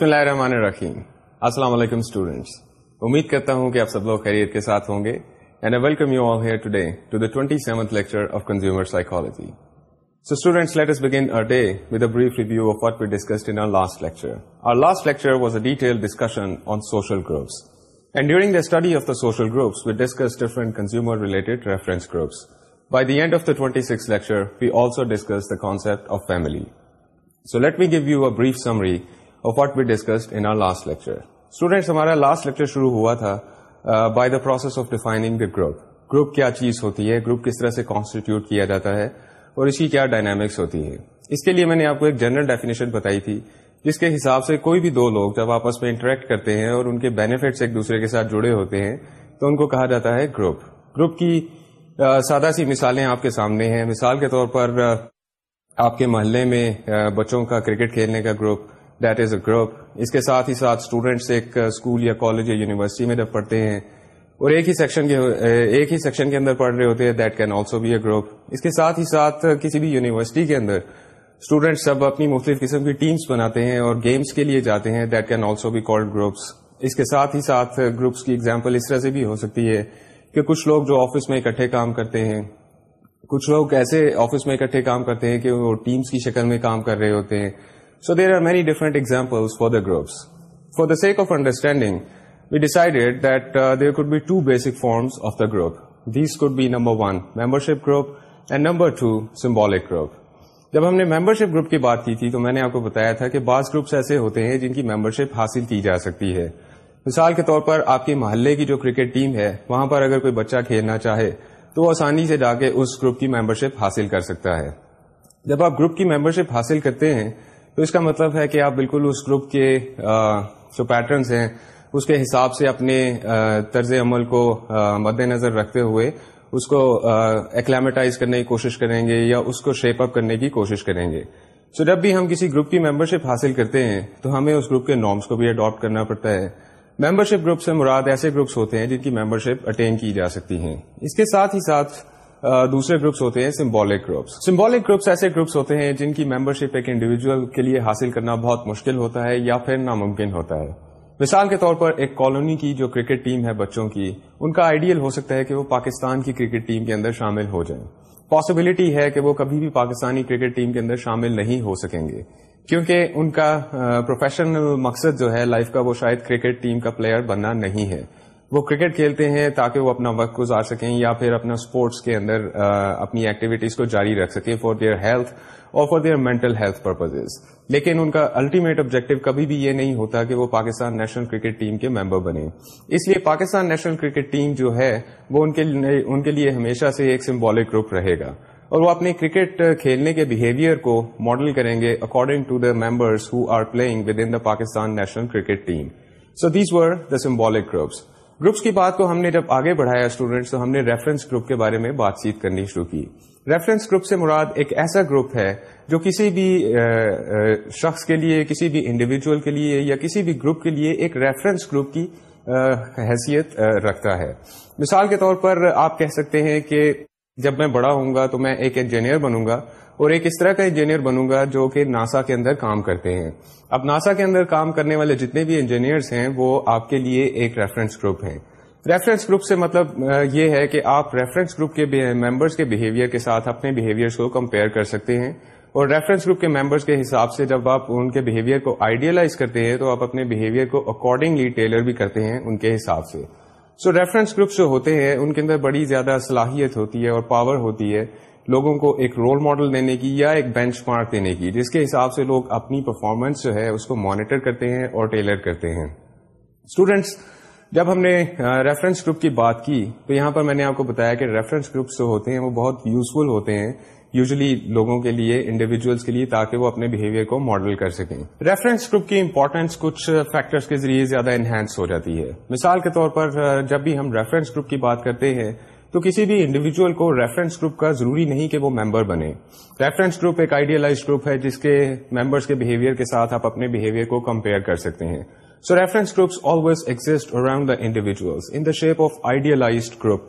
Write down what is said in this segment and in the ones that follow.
بسم اللہ الرحمن الرحیم السلام علیکم اسٹوڈینٹس امید کرتا ہوں کہ آپ سب لوگ خیریت کے ساتھ ہوں گے and I welcome you all here today to the twenty seventh lecture of consumer psychology so students let us begin our day with a brief review of what we discussed in last lecture or last lecture was a detail discussion on social groups and during the study of the social groups we discuss different consumer related reference groups by the end of the twenty six lecture we also discuss the concept of family so let me give you a brief summary what started uh, in last lecture شروع ہوا تھا group uh, group کیا چیز ہوتی ہے group کس طرح سے اور اس کی کیا ڈائنامکس ہوتی ہے اس کے لیے میں نے آپ کو ایک جنرل ڈیفینیشن بتائی تھی جس کے حساب سے کوئی بھی دو لوگ جب آپس میں انٹریکٹ کرتے ہیں اور ان کے بینیفٹس ایک دوسرے کے ساتھ جڑے ہوتے ہیں تو ان کو کہا جاتا ہے گروپ گروپ کی uh, سادہ سی مثالیں آپ کے سامنے ہیں مثال کے طور پر uh, آپ کے محلے میں بچوں کا کرکٹ کھیلنے کا group that is a group اس کے ساتھ ہی ساتھ اسٹوڈینٹس ایک اسکول uh, یا کالج یا یونیورسٹی میں جب پڑھتے ہیں اور ایک ہی سیکشن کے uh, ایک ہی سیکشن کے اندر پڑھ رہے ہوتے ہیں that can also be a group اس کے ساتھ ہی ساتھ uh, کسی بھی یونیورسٹی کے اندر اسٹوڈینٹس سب اپنی مختلف قسم کی ٹیمس بناتے ہیں اور گیمس کے لیے جاتے ہیں that can also be called groups اس کے ساتھ ہی ساتھ گروپس کی اگزامپل اس طرح سے بھی ہو سکتی ہے کہ کچھ لوگ جو آفس میں اکٹھے کام کرتے ہیں کچھ لوگ ایسے آفس میں اکٹھے کام کرتے ہیں کہ وہ ٹیمس کی شکل میں کام کر رہے ہوتے ہیں so there are basic forms of for group. Groups for the sake of understanding group and number two symbolic group جب ہم نے ممبرشپ گروپ کی بات کی تھی تو میں نے آپ کو بتایا تھا کہ بعض گروپس ایسے ہوتے ہیں جن کی ممبر شپ حاصل کی جا سکتی ہے مثال کے طور پر آپ کے محلے کی جو کرکٹ ٹیم ہے وہاں پر اگر کوئی بچہ کھیلنا چاہے تو وہ آسانی سے جا کے اس گروپ کی ممبرشپ حاصل کر سکتا ہے جب آپ گروپ کی ممبرشپ حاصل کرتے ہیں تو اس کا مطلب ہے کہ آپ بالکل اس گروپ کے جو پیٹرنس ہیں اس کے حساب سے اپنے طرز عمل کو مد نظر رکھتے ہوئے اس کو ایکلیمیٹائز کرنے کی کوشش کریں گے یا اس کو شیپ اپ کرنے کی کوشش کریں گے سو جب بھی ہم کسی گروپ کی ممبر شپ حاصل کرتے ہیں تو ہمیں اس گروپ کے نارمس کو بھی اڈاپٹ کرنا پڑتا ہے ممبرشپ گروپ سے مراد ایسے گروپس ہوتے ہیں جن کی ممبرشپ اٹین کی جا سکتی ہیں اس کے ساتھ ہی ساتھ دوسرے گروپس ہوتے ہیں سمبولک گروپس سمبولک گروپس ایسے گروپس ہوتے ہیں جن کی ممبرشپ ایک انڈیویجل کے لیے حاصل کرنا بہت مشکل ہوتا ہے یا پھر ناممکن ہوتا ہے مثال کے طور پر ایک کالونی کی جو کرکٹ ٹیم ہے بچوں کی ان کا آئیڈیل ہو سکتا ہے کہ وہ پاکستان کی کرکٹ ٹیم کے اندر شامل ہو جائیں پاسبلٹی ہے کہ وہ کبھی بھی پاکستانی کرکٹ ٹیم کے اندر شامل نہیں ہو سکیں گے کیونکہ ان کا پروفیشنل مقصد جو ہے لائف کا وہ شاید کرکٹ ٹیم کا پلیئر بننا نہیں ہے وہ کرکٹ کھیلتے ہیں تاکہ وہ اپنا وقت گزار سکیں یا پھر اپنا اسپورٹس کے اندر اپنی ایکٹیویٹیز کو جاری رکھ سکیں فار دیئر ہیلتھ اور for their mental health purpose لیکن ان کا الٹیمیٹ آبجیکٹو کبھی بھی یہ نہیں ہوتا کہ وہ پاکستان نیشنل کرکٹ ٹیم کے ممبر بنے اس لیے پاکستان نیشنل کرکٹ ٹیم جو ہے وہ ان کے لیے ہمیشہ سے ایک سمبولک گروپ رہے گا اور وہ اپنے کرکٹ کھیلنے کے بہیویئر کو ماڈل کریں گے according to the members who are playing with in the Pakistan national cricket team so these were the symbolic groups groups کی بات کو ہم نے جب آگے بڑھایا اسٹوڈینٹس تو ہم نے ریفرنس گروپ کے بارے میں بات چیت کرنی شروع کی ریفرنس گروپ سے مراد ایک ایسا گروپ ہے جو کسی بھی شخص کے لیے کسی بھی انڈیویجول کے لیے یا کسی بھی گروپ کے لیے ایک ریفرنس گروپ کی حیثیت رکھتا ہے مثال کے طور پر آپ کہہ سکتے ہیں کہ جب میں بڑا ہوں گا تو میں ایک انجینئر بنوں گا اور ایک اس طرح کا انجینئر بنوں گا جو کہ ناسا کے اندر کام کرتے ہیں اب ناسا کے اندر کام کرنے والے جتنے بھی انجینئرس ہیں وہ آپ کے لیے ایک ریفرنس گروپ ہیں ریفرنس گروپ سے مطلب یہ ہے کہ آپ ریفرنس گروپ کے ممبرس کے بہیویئر کے ساتھ اپنے بہیویئرس کو کمپیئر کر سکتے ہیں اور ریفرنس گروپ کے ممبرس کے حساب سے جب آپ ان کے بہیویئر کو آئیڈیلائز کرتے ہیں تو آپ اپنے بہیویئر کو اکارڈنگلی ٹیلر بھی کرتے ہیں ان کے حساب سے سو ریفرنس گروپس جو ہوتے ہیں ان کے اندر بڑی زیادہ صلاحیت ہوتی ہے اور پاور ہوتی ہے لوگوں کو ایک رول ماڈل دینے کی یا ایک بینچ مارک دینے کی جس کے حساب سے لوگ اپنی پرفارمنس جو ہے اس کو مانیٹر کرتے ہیں اور ٹیلر کرتے ہیں اسٹوڈینٹس جب ہم نے ریفرنس گروپ کی بات کی تو یہاں پر میں نے آپ کو بتایا کہ ریفرنس گروپس جو ہوتے ہیں وہ بہت یوزفل ہوتے ہیں یوزلی لوگوں کے لیے انڈیویجلس کے لیے تاکہ وہ اپنے بہیویئر کو ماڈل کر سکیں ریفرنس گروپ کی امپورٹینس کچھ فیکٹرس کے ذریعے زیادہ انہینس ہو جاتی ہے مثال کے طور پر جب بھی ہم ریفرنس گروپ کی بات کرتے ہیں تو کسی بھی انڈیویجل کو ریفرنس گروپ کا ضروری نہیں کہ وہ ممبر بنے ریفرنس گروپ ایک آئیڈیلائز گروپ ہے جس کے ممبرس کے بہیویئر کے ساتھ آپ اپنے بہیویئر کو کمپیئر کر سکتے ہیں so reference groups always exist around the individuals in the shape of idealize group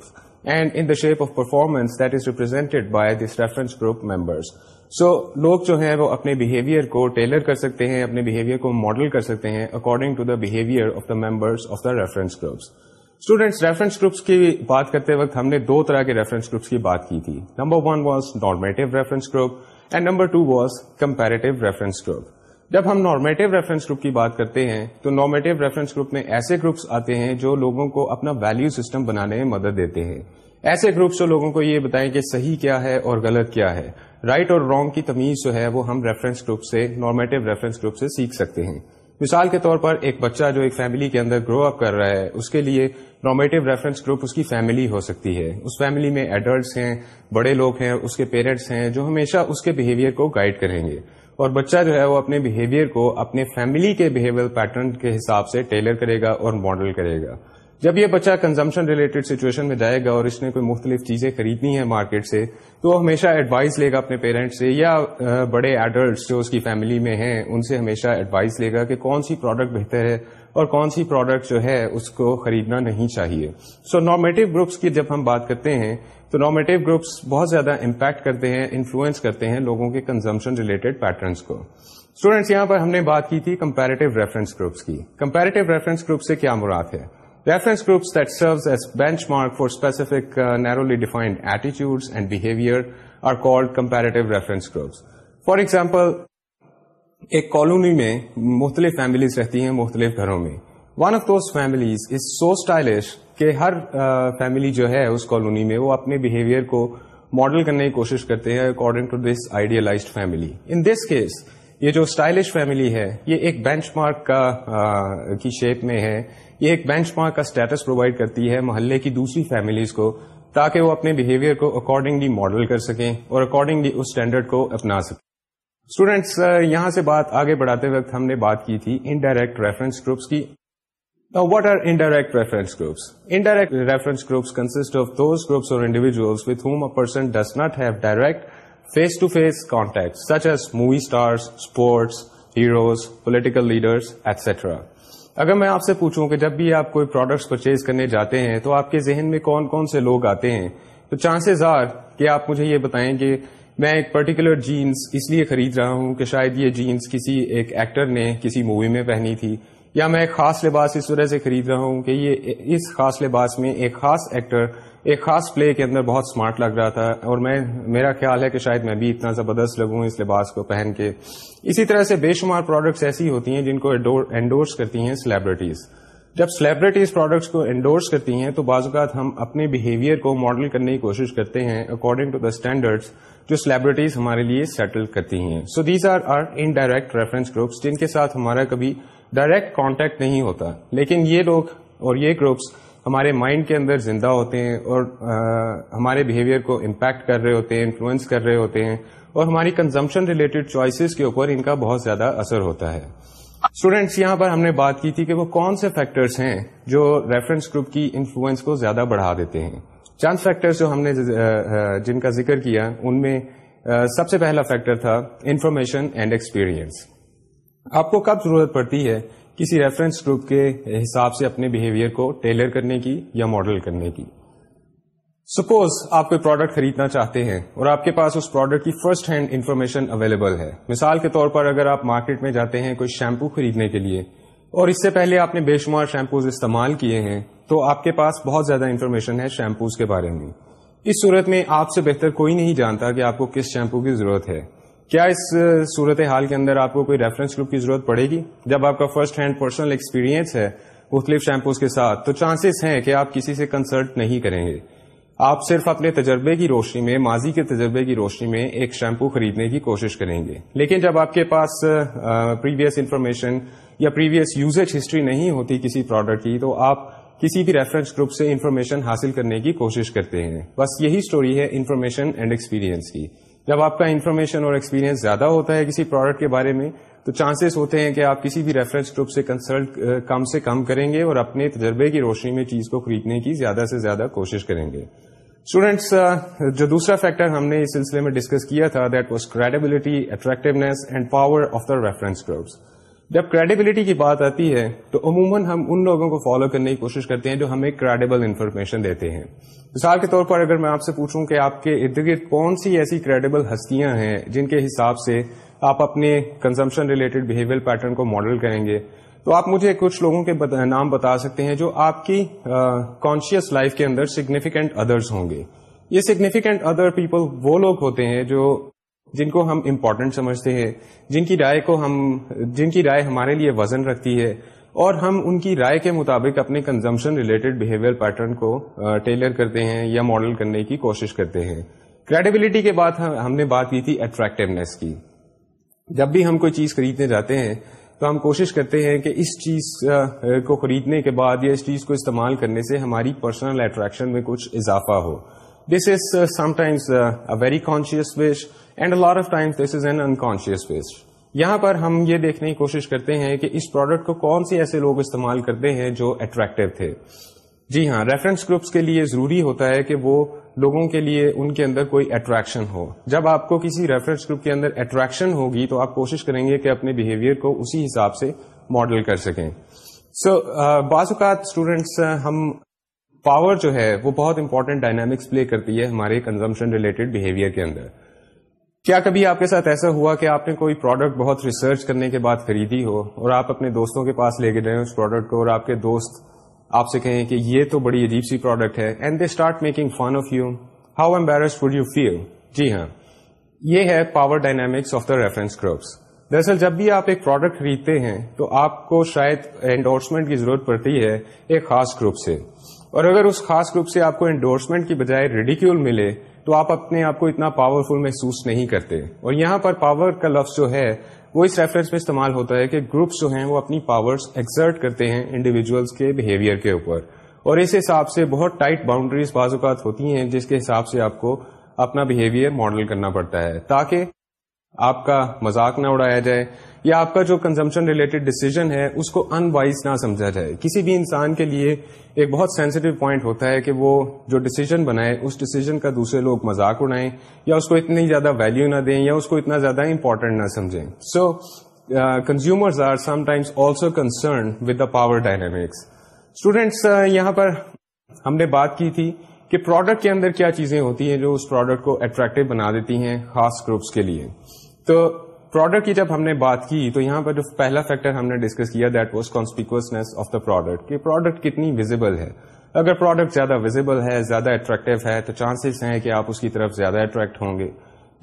and in the shape of performance that is represented by this reference group members so لوگ جو ہیں وہ اپنے behaviour کو tailor کر سکتے ہیں اپنے بہیویئر کو ماڈل کر سکتے ہیں according to the behaviour of the members of the reference groups students reference groups کی بات کرتے وقت ہم نے دو طرح کے ریفرنس گروپس کی بات کی تھی number one was normative reference group and number two was comparative reference group جب ہم نارمیٹو ریفرنس گروپ کی بات کرتے ہیں تو نارمیٹو ریفرنس گروپ میں ایسے گروپس آتے ہیں جو لوگوں کو اپنا ویلو سسٹم بنانے میں مدد دیتے ہیں ایسے گروپس جو لوگوں کو یہ بتائیں کہ صحیح کیا ہے اور غلط کیا ہے رائٹ اور رانگ کی تمیز جو ہے وہ ہم ریفرنس گروپ سے نارمیٹو ریفرنس گروپ سے سیکھ سکتے ہیں مثال کے طور پر ایک بچہ جو ایک فیملی کے اندر گرو اپ کر رہا ہے اس کے لیے نارمیٹو ریفرنس گروپ اس کی فیملی ہو سکتی ہے اس فیملی میں ایڈلٹس ہیں بڑے لوگ ہیں اس کے پیرنٹس ہیں جو ہمیشہ اس کے بہیویئر کو گائیڈ کریں گے اور بچہ جو ہے وہ اپنے بہیویئر کو اپنے فیملی کے بہیویئر پیٹرن کے حساب سے ٹیلر کرے گا اور ماڈل کرے گا جب یہ بچہ کنزمپشن ریلیٹڈ سچویشن میں جائے گا اور اس نے کوئی مختلف چیزیں خریدنی ہے مارکیٹ سے تو وہ ہمیشہ ایڈوائز لے گا اپنے پیرنٹس سے یا بڑے ایڈلٹس جو اس کی فیملی میں ہیں ان سے ہمیشہ ایڈوائز لے گا کہ کون سی پروڈکٹ بہتر ہے اور کون سی پروڈکٹ جو ہے اس کو خریدنا نہیں چاہیے سو نارمیٹو گروپس کی جب ہم بات کرتے ہیں تو نارمیٹو گروپس بہت زیادہ امپیکٹ کرتے ہیں انفلوئنس کرتے ہیں لوگوں کے کنزمپشن ریلیٹڈ پیٹرنس کو اسٹوڈینٹس یہاں پر ہم نے بات کی تھی کمپیرٹیو ریفرنس گروپس کی کمپیرٹیو ریفرنس گروپ سے کیا مراد ہے reference groups that serves as benchmark for specific narrowly defined ایٹیچیوڈ and behaviour are called comparative reference groups for example ایک کالونی میں مختلف فیملیز رہتی ہیں مختلف گھروں میں one of those families is so stylish کہ ہر فیملی جو ہے اس کالونی میں وہ اپنے بہیویئر کو ماڈل کرنے کی کوشش کرتے ہیں according to this idealize family in this case یہ جو اسٹائلش فیملی ہے یہ ایک بینچ مارک کا کی شیپ میں ہے یہ ایک بینچ مارک کا اسٹیٹس پرووائڈ کرتی ہے محلے کی دوسری فیملیز کو تاکہ وہ اپنے بہیویئر کو اکارڈنگلی ماڈل کر سکیں اور اکارڈنگلی اس اسٹینڈرڈ کو اپنا سکیں اسٹوڈینٹس uh, یہاں سے بات آگے بڑھاتے وقت ہم نے بات کی تھی انڈائریکٹ ریفرنس گروپس کی what are indirect reference groups indirect reference groups consist of do groups اور individuals with whom a person does not have direct face to face contact such as movie stars sports heroes political leaders et cetera اگر میں آپ سے پوچھوں کہ جب بھی آپ پروڈکٹس پرچیز کرنے جاتے ہیں تو آپ کے ذہن میں کون کون سے لوگ آتے ہیں تو چانسز آر کہ آپ مجھے یہ بتائیں کہ میں ایک پرٹیکولر جینس اس لیے خرید رہا ہوں کہ شاید یہ جینس کسی ایک ایکٹر نے کسی مووی میں پہنی تھی یا میں ایک خاص لباس اس وجہ سے خرید رہا ہوں کہ یہ اس خاص لباس میں ایک خاص ایکٹر ایک خاص پلے کے اندر بہت سمارٹ لگ رہا تھا اور میں میرا خیال ہے کہ شاید میں بھی اتنا زبردست لگوں اس لباس کو پہن کے اسی طرح سے بے شمار پروڈکٹس ایسی ہوتی ہیں جن کو انڈورس کرتی ہیں سیلیبریٹیز جب سیلیبریٹیز پروڈکٹس کو انڈورس کرتی ہیں تو بعض اوقات ہم اپنے بہیویئر کو ماڈل کرنے کی کوشش کرتے ہیں اکارڈنگ ٹو دا اسٹینڈرڈ جو سلیبریٹیز ہمارے لیے سیٹل کرتی ہیں so these are are indirect reference groups جن کے ساتھ ہمارا کبھی ڈائریکٹ کانٹیکٹ نہیں ہوتا لیکن یہ لوگ اور یہ گروپس ہمارے مائنڈ کے اندر زندہ ہوتے ہیں اور آ, ہمارے بہیویئر کو امپیکٹ کر رہے ہوتے ہیں انفلوئنس کر رہے ہوتے ہیں اور ہماری کنزمپشن ریلیٹڈ چوائسیز کے اوپر ان کا بہت زیادہ اثر ہوتا ہے اسٹوڈینٹس یہاں پر ہم نے بات کی تھی کہ وہ کون سے فیکٹرس ہیں جو ریفرنس گروپ کی انفلوئنس کو زیادہ بڑھا دیتے ہیں چند فیکٹر جو ہم نے جن کا ذکر کیا ان میں سب سے پہلا فیکٹر تھا انفارمیشن اینڈ ایکسپیرئنس آپ کو کب ضرورت پڑتی ہے کسی ریفرنس گروپ کے حساب سے اپنے بہیویئر کو ٹیلر کرنے کی یا ماڈل کرنے کی سپوز آپ کوئی پروڈکٹ خریدنا چاہتے ہیں اور آپ کے پاس اس پروڈکٹ کی فرسٹ ہینڈ انفارمیشن اویلیبل ہے مثال کے طور پر اگر آپ مارکیٹ میں جاتے ہیں کوئی شیمپو خریدنے کے لیے اور اس سے پہلے آپ نے بے شمار شیمپوز استعمال کیے ہیں تو آپ کے پاس بہت زیادہ انفارمیشن ہے شیمپوز کے بارے میں اس صورت میں آپ سے بہتر کوئی نہیں جانتا کہ آپ کو کس شیمپو کی ضرورت ہے کیا اس صورت حال کے اندر آپ کو کوئی ریفرنس گروپ کی ضرورت پڑے گی جب آپ کا فرسٹ ہینڈ پرسنل ایکسپیرینس ہے مختلف شیمپوز کے ساتھ تو چانسز ہیں کہ آپ کسی سے کنسلٹ نہیں کریں گے آپ صرف اپنے تجربے کی روشنی میں ماضی کے تجربے کی روشنی میں ایک شیمپو خریدنے کی کوشش کریں گے لیکن جب آپ کے پاس پریویس انفارمیشن یا پریویس یوزیج ہسٹری نہیں ہوتی کسی پروڈکٹ کی تو آپ کسی بھی ریفرنس گروپ سے انفارمیشن حاصل کرنے کی کوشش کرتے ہیں بس یہی سٹوری ہے انفارمیشن اینڈ ایکسپیرینس کی جب آپ کا انفارمیشن اور ایکسپیرینس زیادہ ہوتا ہے کسی پروڈکٹ کے بارے میں تو چانسز ہوتے ہیں کہ آپ کسی بھی ریفرنس گروپ سے کنسلٹ کم سے کم کریں گے اور اپنے تجربے کی روشنی میں چیز کو خریدنے کی زیادہ سے زیادہ کوشش کریں گے اسٹوڈینٹس uh, جو دوسرا فیکٹر ہم نے اس سلسلے میں ڈسکس کیا تھا that was credibility attractiveness and power of the reference groups جب کریڈیبلٹی کی بات آتی ہے تو عموماً ہم ان لوگوں کو فالو کرنے کی کوشش کرتے ہیں جو ہمیں کریڈیبل انفارمیشن دیتے ہیں مثال کے طور پر اگر میں آپ سے پوچھوں کہ آپ کے ارد گرد کون سی ایسی کریڈیبل ہستیاں ہیں جن کے حساب سے آپ اپنے کنزمپشن ریلیٹڈ بہیویئر پیٹرن کو ماڈل کریں گے تو آپ مجھے کچھ لوگوں کے نام بتا سکتے ہیں جو آپ کی کانشیس لائف کے اندر سگنیفیکینٹ ادرس ہوں گے یہ سگنیفیکینٹ ادر پیپل وہ لوگ ہوتے ہیں جو جن کو ہم امپورٹینٹ سمجھتے ہیں جن کی رائے کو ہم جن کی رائے ہمارے لیے وزن رکھتی ہے اور ہم ان کی رائے کے مطابق اپنے کنزمپشن ریلیٹڈ بہیویئر پیٹرن کو ٹیلر کرتے ہیں یا ماڈل کرنے کی کوشش کرتے ہیں کریڈیبلٹی کے بعد ہم نے بات کی تھی اٹریکٹونیس کی جب بھی ہم کوئی چیز خریدنے جاتے ہیں تو ہم کوشش کرتے ہیں کہ اس چیز کو خریدنے کے بعد یا اس چیز کو استعمال کرنے سے ہماری پرسنل اٹریکشن میں کچھ اضافہ ہو this is sometimes very conscious wish and lot of times this is an in wish یہاں پر ہم یہ دیکھنے کی کوشش کرتے ہیں کہ اس پروڈکٹ کو کون سے ایسے لوگ استعمال کرتے ہیں جو اٹریکٹو تھے جی ہاں ریفرنس گروپس کے لیے ضروری ہوتا ہے کہ وہ لوگوں کے لیے ان کے اندر کوئی اٹریکشن ہو جب آپ کو کسی ریفرنس گروپ کے اندر اٹریکشن ہوگی تو آپ کوشش کریں گے کہ اپنے بہیویئر کو اسی حساب سے ماڈل کر سکیں سو بعض اوقات اسٹوڈینٹس ہم پاور جو ہے وہ بہت امپورٹنٹ ڈائنامکس پلے کرتی ہے ہمارے کنزمپشن ریلیٹڈ بہیویئر کے اندر کیا کبھی آپ کے ساتھ ایسا ہوا کہ آپ نے کوئی پروڈکٹ بہت ریسرچ کرنے کے بعد خریدی ہو اور آپ اپنے دوستوں کے پاس لے کے گئے اس پروڈکٹ کو اور آپ کے دوست آپ سے کہیں کہ یہ تو بڑی عجیب سی پروڈکٹ ہے and they start making fun of you how would you feel جی ہاں یہ ہے power dynamics of the reference groups دراصل جب بھی آپ ایک پروڈکٹ خریدتے ہیں تو آپ کو شاید انڈورسمنٹ کی ضرورت پڑتی ہے ایک خاص گروپ سے اور اگر اس خاص گروپ سے آپ کو انڈورسمنٹ کی بجائے ریڈیکیول ملے تو آپ اپنے آپ کو اتنا پاورفل محسوس نہیں کرتے اور یہاں پر پاور کا لفظ جو ہے وہ اس ریفرنس میں استعمال ہوتا ہے کہ گروپس جو ہیں وہ اپنی پاورس ایکزرٹ کرتے ہیں انڈیویجلس کے بہیویئر کے اوپر اور اس حساب سے بہت ٹائٹ باؤنڈریز بعض اوقات ہوتی ہیں جس کے حساب سے آپ کو اپنا بہیویئر ماڈل کرنا پڑتا ہے تاکہ آپ کا مذاق نہ اڑایا جائے یا آپ کا جو کنزمپشن ریلیٹڈ ڈیسیجن ہے اس کو انوائز نہ سمجھا جائے کسی بھی انسان کے لیے ایک بہت سینسیٹیو پوائنٹ ہوتا ہے کہ وہ جو ڈیسیجن بنائے اس ڈیسیجن کا دوسرے لوگ مذاق اڑائیں یا اس کو اتنی زیادہ ویلو نہ دیں یا اس کو اتنا زیادہ امپورٹنٹ نہ سمجھیں so consumers are sometimes also concern with the power dynamics students یہاں پر ہم نے بات کی تھی کہ پروڈکٹ کے اندر کیا چیزیں ہوتی ہیں جو اس پروڈکٹ کو اٹریکٹو بنا دیتی ہیں خاص گروپس کے لیے تو پروڈکٹ کی جب ہم نے بات کی تو یہاں پر جو پہلا فیکٹر ہم نے ڈسکس کیا that was conspicuousness of the product کہ پروڈکٹ کتنی ویزیبل ہے اگر پروڈکٹ زیادہ ویزیبل ہے زیادہ اٹریکٹیو ہے تو چانسز ہیں کہ آپ اس کی طرف زیادہ اٹریکٹ ہوں گے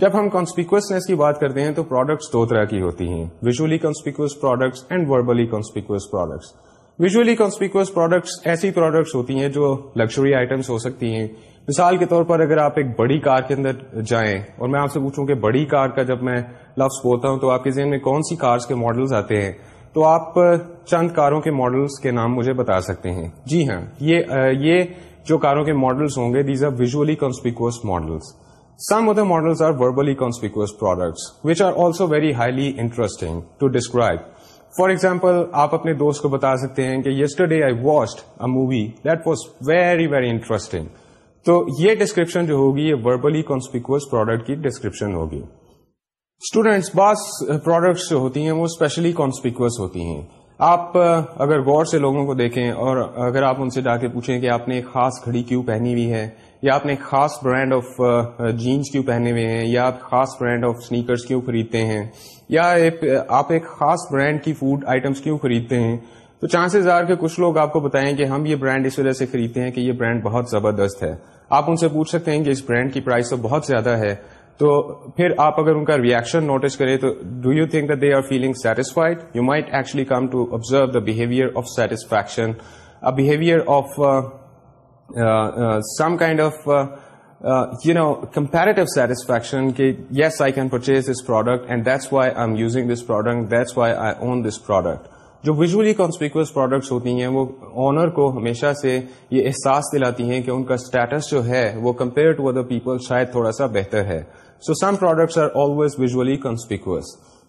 جب ہم کانسپیکوسنیس کی بات کرتے ہیں تو پروڈکٹس دو طرح کی ہوتی ہیں visually conspicuous products and verbally conspicuous products visually conspicuous products ایسی پروڈکٹس ہوتی ہیں جو لگژری آئٹمس ہو سکتی ہیں مثال کے طور پر اگر آپ ایک بڑی کار کے اندر جائیں اور میں آپ سے پوچھوں کہ بڑی کار کا جب میں لفظ بولتا ہوں تو آپ کے ذہن میں کون سی کارس کے ماڈلز آتے ہیں تو آپ چند کاروں کے ماڈلز کے نام مجھے بتا سکتے ہیں جی ہاں یہ یہ جو کاروں کے ماڈلز ہوں گے these are visually conspicuous models some the models are verbally conspicuous products which are also very highly interesting to describe for example آپ اپنے دوست کو بتا سکتے ہیں کہ yesterday I watched a movie that was very very interesting تو یہ ڈسکرپشن جو ہوگی یہ وربلی کانسپیکوس پروڈکٹ کی ڈسکرپشن ہوگی اسٹوڈینٹس بعض پروڈکٹس جو ہوتی ہیں وہ اسپیشلی کانسپیکوس ہوتی ہیں آپ اگر غور سے لوگوں کو دیکھیں اور اگر آپ ان سے جا کے پوچھیں کہ آپ نے ایک خاص گھڑی کیوں پہنی ہوئی ہے یا آپ نے ایک خاص برانڈ آف جینس کیوں پہنے ہوئے ہیں یا آپ خاص برانڈ آف سنیکرز کیوں خریدتے ہیں یا آپ ایک خاص برانڈ کی فوڈ آئٹمس کیوں خریدتے ہیں تو چانسز آر کے کچھ لوگ آپ کو بتائیں کہ ہم یہ برانڈ اس وجہ سے خریدتے ہیں کہ یہ برانڈ بہت زبردست ہے آپ ان سے پوچھ سکتے ہیں کہ اس برانڈ کی پرائز تو بہت زیادہ ہے تو پھر آپ اگر ان کا ریئیکشن نوٹس کریں تو do you think they are feeling satisfied you might actually come to observe the behaviour of satisfaction behaviour of some kind of you know comparative satisfaction کہ yes I can purchase this product and that's why I am using this product that's why I own this product جو visually conspicuous products ہوتی ہیں وہ owner کو ہمیشہ سے یہ احساس دلاتی ہیں کہ ان کا اسٹیٹس جو ہے وہ کمپیئر ٹو ادر پیپل شاید تھوڑا سا بہتر ہے so some products are always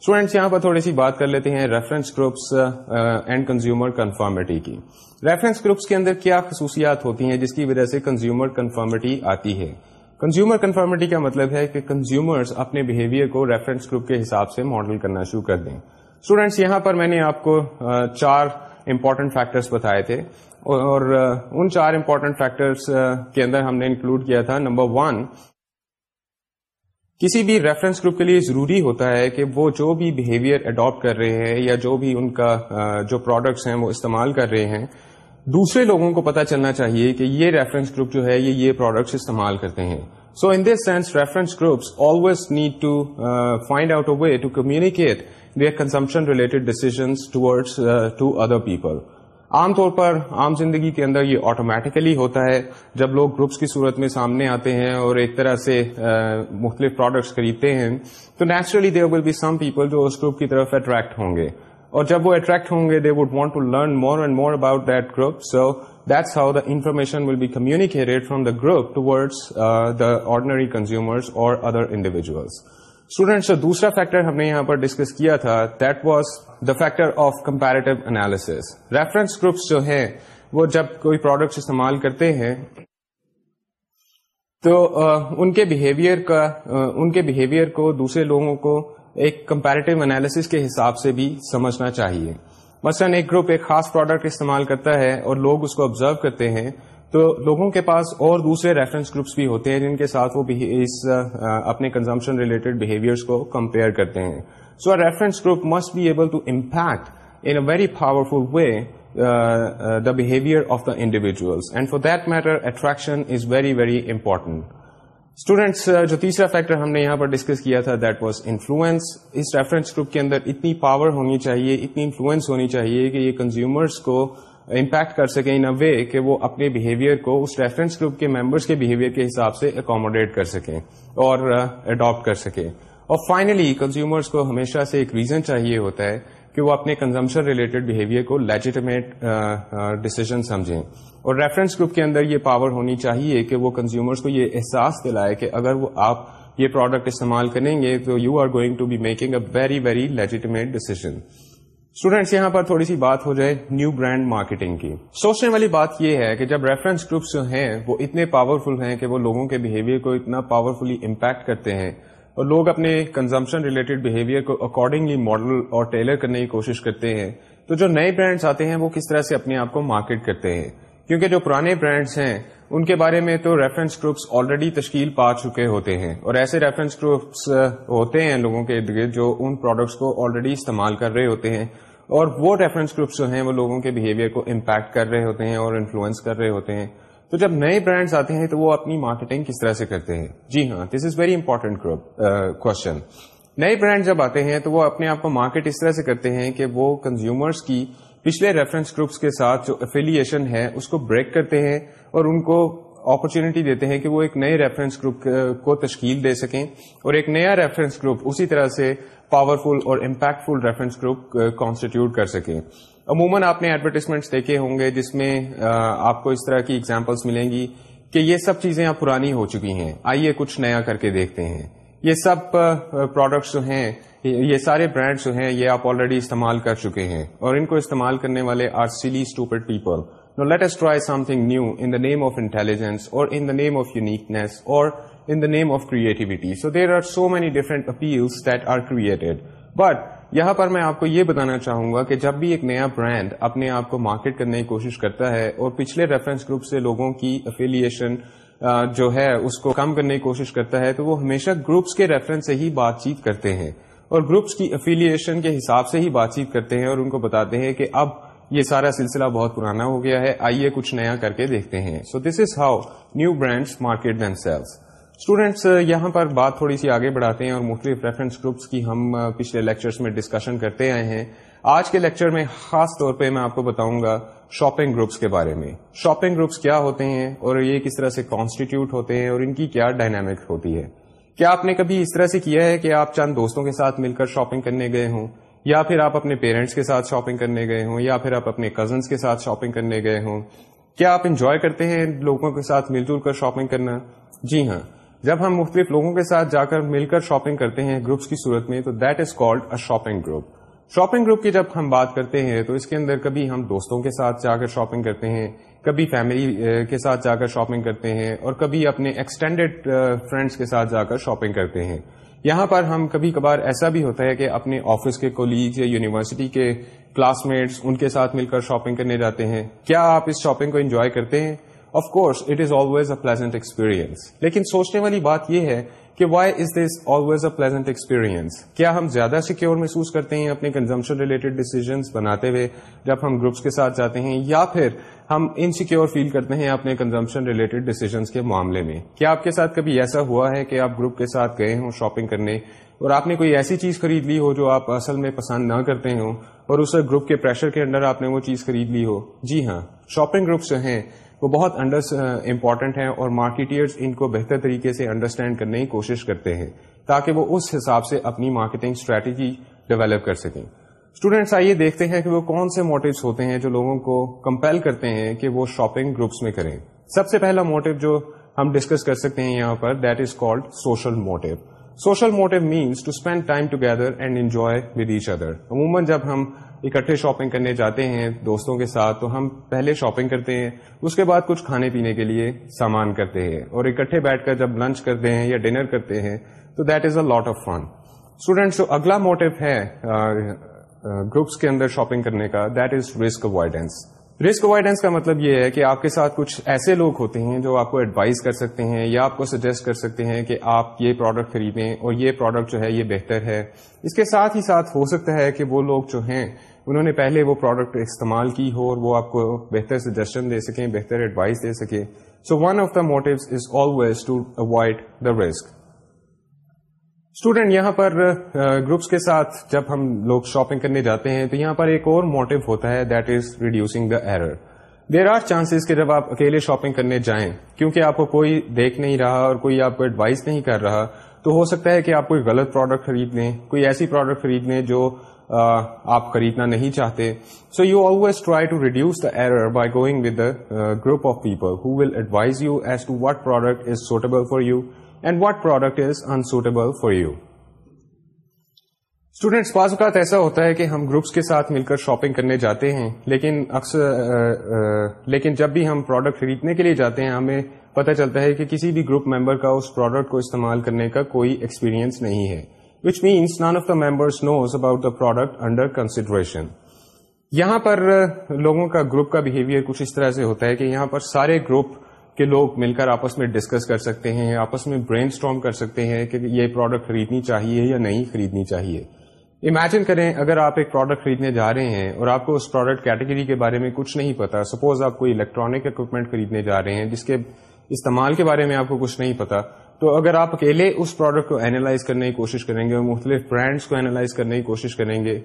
students یہاں پر تھوڑی سی بات کر لیتے ہیں reference groups and consumer conformity کی ریفرنس گروپس کے اندر کیا خصوصیات ہوتی ہیں جس کی وجہ سے کنزیومر کنفرمیٹی آتی ہے کنزیومر کنفرمٹی کا مطلب ہے کہ کنزیومرس اپنے بہیویئر کو ریفرنس گروپ کے حساب سے ماڈل کرنا شروع کر دیں اسٹوڈینٹس یہاں پر میں نے آپ کو چار امپورٹنٹ فیکٹرس بتائے تھے اور ان چار امپورٹنٹ فیکٹرس کے اندر ہم نے انکلوڈ کیا تھا نمبر ون کسی بھی ریفرنس گروپ کے لیے ضروری ہوتا ہے کہ وہ جو بھی بہیویئر اڈاپٹ کر رہے ہیں یا جو بھی ان کا جو پروڈکٹس ہیں وہ استعمال کر رہے ہیں دوسرے لوگوں کو پتا چلنا چاہیے کہ یہ ریفرنس گروپ جو ہے یہ یہ پروڈکٹس استعمال کرتے ہیں so in this sense reference groups always need to find out a way to communicate their consumption related decisions towards to other people عام طور پر عام زندگی کے اندر یہ آٹومیٹیکلی ہوتا ہے جب لوگ گروپس کی صورت میں سامنے آتے ہیں اور ایک طرح سے uh, مختلف پروڈکٹس خریدتے ہیں تو naturally there will be some people جو اس گروپ کی طرف اٹریکٹ ہوں گے اور جب وہ اٹریکٹ ہوں گے they would want to learn more and more about that group so that's how the information will be communicated from the group towards the ordinary consumers اور ادر انڈیویجلس اسٹوڈینٹس جو دوسرا فیکٹر ہم نے یہاں پر discuss کیا تھا that was the factor of analysis reference groups جو ہیں وہ جب کوئی پروڈکٹ استعمال کرتے ہیں تو ان کے کا ان کے بہیویئر کو دوسرے لوگوں کو ایک کمپیرٹیو انالیس کے حساب سے بھی سمجھنا چاہیے مثلاً ایک گروپ ایک خاص پروڈکٹ استعمال کرتا ہے اور لوگ اس کو آبزرو کرتے ہیں تو لوگوں کے پاس اور دوسرے ریفرنس گروپس بھی ہوتے ہیں جن کے ساتھ وہ اس اپنے کنزمپشن ریلیٹڈ بہیویئرس کو کمپیئر کرتے ہیں so reference group must be able to impact in a very powerful way the behaviour of the individuals and for that matter attraction is very very important students جو تیسرا factor ہم نے یہاں پر discuss کیا تھا that was influence اس reference group کے اندر اتنی پاور ہونی چاہیے اتنی انفلوئنس ہونی چاہیے کہ یہ کنزیومرس کو امپیکٹ کر سکیں ان اے وے کہ وہ اپنے بہیویئر کو اس ریفرنس گروپ کے ممبرس کے بہیویئر کے حساب سے اکوموڈیٹ کر سکیں اور اڈاپٹ uh, کر سکیں اور فائنلی کنزیومرس کو ہمیشہ سے ایک ریزن چاہیے ہوتا ہے کہ وہ اپنے کنزمپشن ریلیٹڈ بہیویئر کو لیجیٹمیٹ ڈسیزن uh, uh, سمجھیں اور ریفرنس گروپ کے اندر یہ پاور ہونی چاہیے کہ وہ کنزیومرس کو یہ احساس دلائے کہ اگر وہ آپ یہ پروڈکٹ استعمال کریں گے تو you are going to be making a very very legitimate decision students یہاں پر تھوڑی سی بات ہو جائے نیو برانڈ مارکیٹنگ کی سوچنے والی بات یہ ہے کہ جب ریفرنس گروپس جو ہیں وہ اتنے پاورفل ہیں کہ وہ لوگوں کے بہیویئر کو اتنا پاورفلی امپیکٹ کرتے ہیں اور لوگ اپنے کنزمپشن ریلیٹڈ بہیویئر کو اکارڈنگلی ماڈل اور ٹیلر کرنے کی کوشش کرتے ہیں تو جو نئے برانڈس آتے ہیں وہ کس طرح سے اپنے آپ کو مارکیٹ کرتے ہیں کیونکہ جو پرانے برانڈس ہیں ان کے بارے میں تو ریفرنس گروپس آلریڈی تشکیل پا چکے ہوتے ہیں اور ایسے ریفرنس گروپس ہوتے ہیں لوگوں کے ارد جو ان پروڈکٹس کو آلریڈی استعمال کر رہے ہوتے ہیں اور وہ ریفرنس گروپس جو ہیں وہ لوگوں کے بہیویئر کو امپیکٹ کر رہے ہوتے ہیں اور انفلوئنس کر رہے ہوتے ہیں تو جب نئے برانڈس آتے ہیں تو وہ اپنی مارکیٹنگ کس طرح سے کرتے ہیں جی ہاں this is very important group question نئے برانڈ جب آتے ہیں تو وہ اپنے آپ کو مارکیٹ اس طرح سے کرتے ہیں کہ وہ کنزیومرس کی پچھلے ریفرنس گروپس کے ساتھ جو افیلیشن ہے اس کو بریک کرتے ہیں اور ان کو اپرچونٹی دیتے ہیں کہ وہ ایک نئے ریفرنس گروپ کو تشکیل دے سکیں اور ایک نیا ریفرنس گروپ اسی طرح سے پاورفل اور امپیکٹفل ریفرنس گروپ کانسٹیٹیوٹ کر سکیں عموماً آپ نے ایڈورٹیزمنٹس دیکھے ہوں گے جس میں آپ کو اس طرح کی ایگزامپلس ملیں گی کہ یہ سب چیزیں اب پرانی ہو چکی ہیں آئیے کچھ نیا کر کے دیکھتے ہیں یہ سب پروڈکٹس جو ہیں یہ سارے برانڈ جو ہیں یہ آپ آلریڈی استعمال کر چکے ہیں اور ان کو استعمال کرنے والے are silly stupid people no let's try something new in the name of intelligence اور in the name of uniqueness اور in the name of creativity so there are so many different appeals that are created but یہاں پر میں آپ کو یہ بتانا چاہوں گا کہ جب بھی ایک نیا برانڈ اپنے آپ کو مارکیٹ کرنے کی کوشش کرتا ہے اور پچھلے ریفرنس گروپ سے لوگوں کی افیلیشن جو ہے اس کو کم کرنے کی کوشش کرتا ہے تو وہ ہمیشہ گروپس کے ریفرنس سے ہی بات چیت کرتے ہیں اور گروپس کی افیلیشن کے حساب سے ہی بات چیت کرتے ہیں اور ان کو بتاتے ہیں کہ اب یہ سارا سلسلہ بہت پرانا ہو گیا ہے آئیے کچھ نیا کر کے دیکھتے ہیں so this is how new brands market sales students یہاں پر بات تھوڑی سی آگے بڑھاتے ہیں اور مختلف ریفرنس گروپس کی ہم پچھلے میں ڈسکشن کرتے آئے ہیں آج کے لیکچر میں خاص طور پہ میں آپ کو بتاؤں گا شاپنگ گروپس کے بارے میں شاپنگ گروپس کیا ہوتے ہیں اور یہ کس طرح سے کانسٹیٹیوٹ ہوتے ہیں اور ان کی کیا ڈائنامک ہوتی ہے کیا آپ نے کبھی اس طرح سے کیا ہے کہ آپ چند دوستوں کے ساتھ مل کر شاپنگ کرنے گئے ہوں یا پھر آپ اپنے پیرنٹس کے ساتھ شاپنگ کرنے گئے ہوں یا پھر آپ اپنے کزنس کے ساتھ شاپنگ کرنے گئے ہوں کیا آپ انجوائے کرتے ہیں لوگوں کے ساتھ مل جل کر شاپنگ کرنا جی ہاں جب ہم مختلف لوگوں کے ساتھ جا کر مل کر شاپنگ کرتے ہیں گروپس کی صورت میں تو that is called a shopping group shopping group کی جب ہم بات کرتے ہیں تو اس کے اندر کبھی ہم دوستوں کے ساتھ جا کر شاپنگ کرتے ہیں کبھی فیملی کے ساتھ جا کر شاپنگ کرتے ہیں اور کبھی اپنے ایکسٹینڈیڈ فرینڈس کے ساتھ جا کر شاپنگ کرتے ہیں یہاں پر ہم کبھی کبھار ایسا بھی ہوتا ہے کہ اپنے آفس کے کولیگ یا یونیورسٹی کے کلاس میٹس ان کے ساتھ مل کر شاپنگ کرنے جاتے ہیں کیا آپ اس شاپنگ کو انجوائے کرتے ہیں of course it is always a pleasant experience لیکن سوچنے والی بات یہ ہے کہ why is this always a pleasant experience کیا ہم زیادہ سیکیور محسوس کرتے ہیں اپنے کنزمپشن ریلیٹڈ ڈیسیزنس بناتے ہوئے جب ہم گروپس کے ساتھ جاتے ہیں یا پھر ہم ان فیل کرتے ہیں اپنے کنزمپشن ریلیٹڈ ڈیسیزنس کے معاملے میں کیا آپ کے ساتھ کبھی ایسا ہوا ہے کہ آپ گروپ کے ساتھ گئے ہوں شاپنگ کرنے اور آپ نے کوئی ایسی چیز خرید لی ہو جو آپ اصل میں پسند نہ کرتے ہوں اور اس گروپ کے پریشر کے انڈر آپ نے وہ چیز خرید لی ہو جی ہاں شاپنگ گروپس ہیں وہ انڈر امپورٹنٹ uh, ہیں اور مارکیٹرس ان کو بہتر طریقے سے انڈرسٹینڈ کرنے کی کوشش کرتے ہیں تاکہ وہ اس حساب سے اپنی مارکیٹنگ اسٹریٹجی ڈیولپ کر سکیں اسٹوڈینٹس آئیے دیکھتے ہیں کہ وہ کون سے موٹوس ہوتے ہیں جو لوگوں کو کمپیل کرتے ہیں کہ وہ شاپنگ گروپس میں کریں سب سے پہلا موٹو جو ہم ڈسکس کر سکتے ہیں یہاں پر that is called social motive social motive means to spend time together and enjoy with each other عموماً جب ہم اکٹھے شاپنگ کرنے جاتے ہیں دوستوں کے ساتھ تو ہم پہلے شاپنگ کرتے ہیں اس کے بعد کچھ کھانے پینے کے لیے سامان کرتے ہیں اور اکٹھے بیٹھ کر جب لنچ کرتے ہیں یا ڈنر کرتے ہیں تو that is a lot of fun students جو اگلا موٹو ہے گروپس کے اندر شاپنگ کرنے کا that is risk avoidance risk avoidance کا مطلب یہ ہے کہ آپ کے ساتھ کچھ ایسے لوگ ہوتے ہیں جو آپ کو ایڈوائز کر سکتے ہیں یا آپ کو سجیسٹ کر سکتے ہیں کہ آپ یہ پروڈکٹ خریدیں اور یہ پروڈکٹ جو ہے یہ بہتر ہے اس کے ساتھ ہی ساتھ ہو سکتا ہے کہ وہ لوگ جو ہیں انہوں نے پہلے وہ پروڈکٹ استعمال کی ہو اور وہ آپ کو بہتر سجیشن دے سکیں بہتر ایڈوائز دے سکیں so one of the motives is always to avoid the risk student یہاں پر گروپس کے ساتھ جب ہم لوگ شاپنگ کرنے جاتے ہیں تو یہاں پر ایک اور موٹو ہوتا ہے that is reducing the error there are chances کہ جب آپ اکیلے شاپنگ کرنے جائیں کیونکہ آپ کو کوئی دیکھ نہیں رہا اور کوئی آپ کو ایڈوائز نہیں کر رہا تو ہو سکتا ہے کہ آپ کوئی غلط پروڈکٹ خرید لیں کوئی ایسی پروڈکٹ خرید لیں جو آپ خریدنا نہیں چاہتے so you always try to reduce the error by going with the group of people who will advise you as to what product is suitable for you and what product is unsuitable for you students بعض اوقات ایسا ہوتا ہے کہ ہم groups کے ساتھ مل کر شاپنگ کرنے جاتے ہیں لیکن لیکن اکثر جب بھی ہم پروڈکٹ خریدنے کے لیے جاتے ہیں ہمیں پتہ چلتا ہے کہ کسی بھی گروپ ممبر کا اس پروڈکٹ کو استعمال کرنے کا کوئی ایکسپیرینس نہیں ہے which means none of the members knows about the product under consideration یہاں پر لوگوں کا گروپ کا بہیویئر کچھ اس طرح سے ہوتا ہے کہ یہاں پر سارے گروپ کہ لوگ مل کر آپس میں ڈسکس کر سکتے ہیں آپس میں برین اسٹرام کر سکتے ہیں کہ یہ پروڈکٹ خریدنی چاہیے یا نہیں خریدنی چاہیے امیجن کریں اگر آپ ایک پروڈکٹ خریدنے جا رہے ہیں اور آپ کو اس پروڈکٹ کیٹیگری کے بارے میں کچھ نہیں پتا سپوز آپ کوئی الیکٹرانک اکوپمنٹ خریدنے جا رہے ہیں جس کے استعمال کے بارے میں آپ کو کچھ نہیں پتا تو اگر آپ اکیلے اس پروڈکٹ کو اینالائز کرنے کی کوشش کریں گے اور مختلف برانڈس کو اینالائز کرنے کی کوشش کریں گے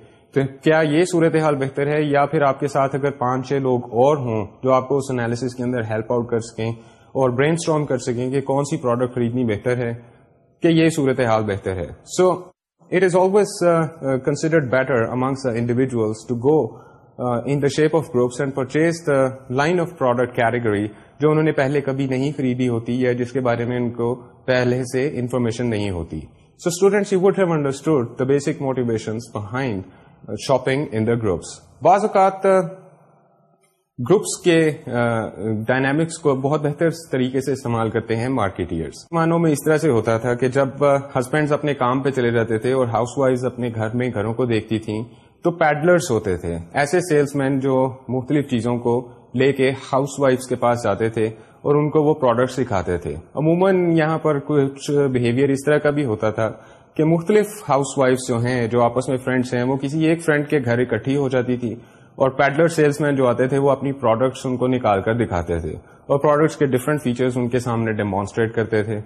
کیا یہ صورتحال بہتر ہے یا پھر آپ کے ساتھ اگر پانچ چھ لوگ اور ہوں جو آپ کو اس انالیسس کے اندر ہیلپ آؤٹ کر سکیں اور برین اسٹرام کر سکیں کہ کون سی پروڈکٹ خریدنی بہتر ہے کہ یہ صورتحال بہتر ہے so it is always considered better amongst individuals to go in the shape of groups and purchase the line of product category جو انہوں نے پہلے کبھی نہیں خریدی ہوتی یا جس کے بارے میں ان کو پہلے سے انفارمیشن نہیں ہوتی so students you would have understood the basic motivations behind shopping in the groups بعض اوقات گروپس کے ڈائنامکس کو بہت بہتر طریقے سے استعمال کرتے ہیں مارکیٹرس مانوں میں اس طرح سے ہوتا تھا کہ جب ہسبینڈ اپنے کام پہ چلے جاتے تھے اور ہاؤس وائف اپنے گھر میں گھروں کو دیکھتی تھیں تو پیڈلرس ہوتے تھے ایسے سیلس مین جو مختلف چیزوں کو لے کے ہاؤس وائفس کے پاس جاتے تھے اور ان کو وہ پروڈکٹس دکھاتے تھے عموماً یہاں پر کچھ بہیویئر اس طرح کا بھی ہوتا تھا کہ مختلف ہاؤس وائف جو ہیں جو آپس میں فرینڈس ہیں وہ کسی ایک فرینڈ کے گھر اکٹھی ہو جاتی تھی اور پیڈلر سیلس مین جو آتے تھے وہ اپنی پروڈکٹس ان کو نکال کر دکھاتے تھے اور پروڈکٹس کے ڈفرینٹ فیچرز ان کے سامنے ڈیمانسٹریٹ کرتے تھے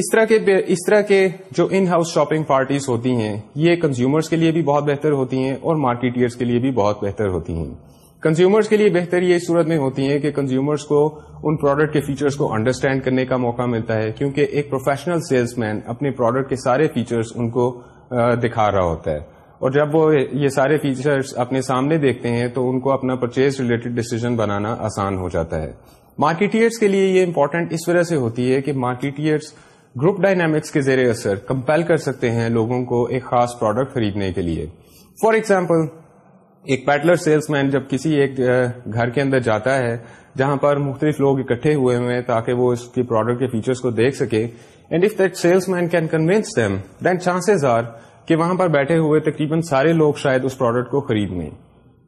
اس طرح کے جو ان ہاؤس شاپنگ پارٹیز ہوتی ہیں یہ کنزیومرس کے لیے بھی بہت بہتر ہوتی ہیں اور مارکیٹرس کے لیے بھی بہت بہتر ہوتی ہیں کنزیومرس کے لیے بہتر یہ اس صورت میں ہوتی ہیں کہ کنزیومرس کو ان پروڈکٹ کے فیچرس کو انڈرسٹینڈ کرنے کا موقع ملتا ہے کیونکہ ایک پروفیشنل سیلس مین اپنے پروڈکٹ کے سارے فیچرس ان کو دکھا رہا ہوتا ہے اور جب وہ یہ سارے فیچرس اپنے سامنے دیکھتے ہیں تو ان کو اپنا پرچیز ریلیٹڈ ڈیسیزن بنانا آسان ہو جاتا ہے مارکیٹئرس کے لیے یہ امپورٹنٹ اس وجہ سے ہوتی ہے کہ مارکیٹئرس گروپ ڈائنامکس کے زیر اثر کمپیل کر سکتے ہیں لوگوں کو ایک خاص پروڈکٹ خریدنے کے لیے فار ایگزامپل ایک پیٹلر سیلس مین جب کسی ایک گھر کے اندر جاتا ہے جہاں پر مختلف لوگ اکٹھے ہوئے تاکہ وہ اس کی پروڈکٹ کے فیچرس کو دیکھ سکے and if that salesman can convince them then chances are کہ وہاں پر بیٹھے ہوئے تقریباً سارے لوگ شاید اس پروڈکٹ کو خرید لیں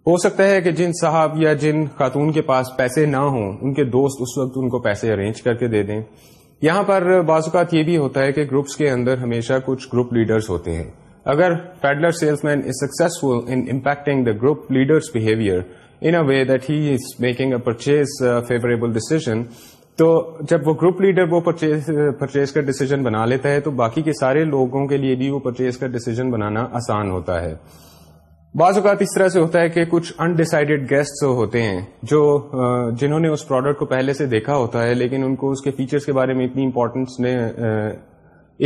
ہو سکتا ہے کہ جن صاحب یا جن خاتون کے پاس پیسے نہ ہوں ان کے دوست اس وقت ان کو پیسے ارینج کر کے دے دیں یہاں پر بعض اوقات یہ بھی ہوتا ہے کہ گروپس کے اندر ہمیشہ کچھ گروپ لیڈرز ہوتے ہیں اگر peddler salesman is successful in impacting the group leaders behaviour in a way that he is making a purchase favourable decision تو جب وہ گروپ لیڈر وہ پرچیز کا ڈیسیزن بنا لیتا ہے تو باقی کے سارے لوگوں کے لیے بھی وہ پرچیز کا ڈیسیزن بنانا آسان ہوتا ہے بعض اوقات اس طرح سے ہوتا ہے کہ کچھ انڈیسائڈیڈ گیسٹ ہوتے ہیں جو جنہوں نے اس پروڈکٹ کو پہلے سے دیکھا ہوتا ہے لیکن ان کو اس کے فیچرس کے بارے میں اتنی امپورٹینس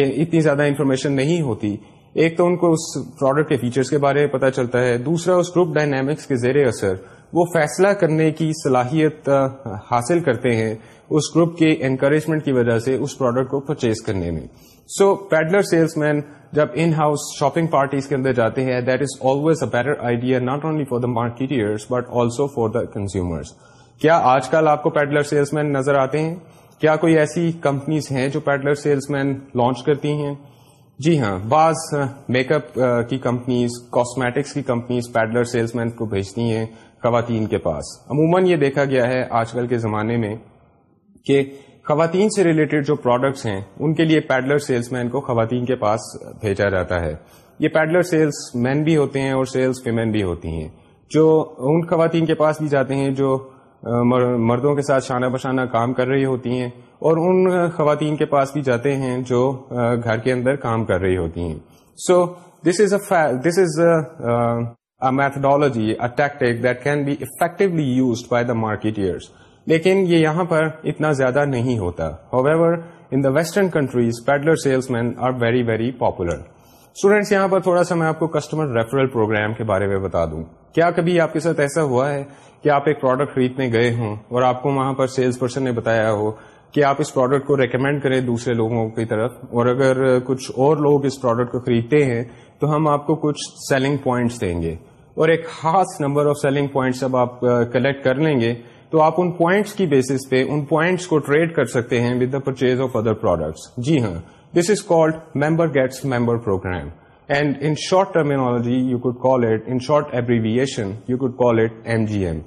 اتنی زیادہ انفارمیشن نہیں ہوتی ایک تو ان کو اس پروڈکٹ کے فیچرز کے بارے میں پتا چلتا ہے دوسرا اس گروپ ڈائنامکس کے زیر اثر وہ فیصلہ کرنے کی صلاحیت حاصل کرتے ہیں اس گروپ کے انکریجمنٹ کی وجہ سے اس پروڈکٹ کو پرچیز کرنے میں سو پیڈلر سیلس مین جب ان ہاؤس شاپنگ پارٹیز کے اندر جاتے ہیں that is always a better idea not only for the marketers but also for the consumers کیا آج کل آپ کو پیڈلر سیلس مین نظر آتے ہیں کیا کوئی ایسی کمپنیز ہیں جو پیڈلر سیلس مین لانچ کرتی ہیں جی ہاں بعض میک اپ کی کمپنیز کاسمیٹکس کی کمپنیز پیڈلر سیلس مین کو بھیجتی ہیں خواتین کے پاس عموماً یہ دیکھا گیا ہے آج کل کے زمانے میں کہ خواتین سے ریلیٹڈ جو پروڈکٹس ہیں ان کے لیے پیڈلر سیلس مین کو خواتین کے پاس بھیجا جاتا ہے یہ پیڈلر سیلس مین بھی ہوتے ہیں اور سیلس ویمین بھی ہوتی ہیں جو ان خواتین کے پاس بھی جاتے ہیں جو مردوں کے ساتھ شانہ بشانہ کام کر رہی ہوتی ہیں اور ان خواتین کے پاس بھی جاتے ہیں جو گھر کے اندر کام کر رہی ہوتی ہیں so this is a this is methodology tactic that can be effectively used by the marketers لیکن یہ یہاں پر اتنا زیادہ نہیں ہوتا however in the western countries peddler salesman are very very popular students یہاں پر تھوڑا سا میں آپ کو کسٹمر ریفرل پروگرام کے بارے میں بتا دوں کیا کبھی آپ کے ساتھ ایسا ہوا ہے کہ آپ ایک پروڈکٹ خریدنے گئے ہوں اور آپ کو وہاں پر سیلس پرسن نے بتایا ہو کہ آپ اس پروڈکٹ کو ریکمینڈ کریں دوسرے لوگوں کی طرف اور اگر کچھ اور لوگ اس پروڈکٹ کو خریدتے ہیں تو ہم آپ کو کچھ سیلنگ پوائنٹس دیں گے اور ایک خاص نمبر آف سیلنگ پوائنٹس اب آپ کلیکٹ کر لیں گے تو آپ ان پوائنٹس کی بیسس پہ ان پوائنٹس کو ٹریڈ کر سکتے ہیں with the purchase of other products جی ہاں this is called member gets member program and in short terminology you could call it in short abbreviation you could call it M G M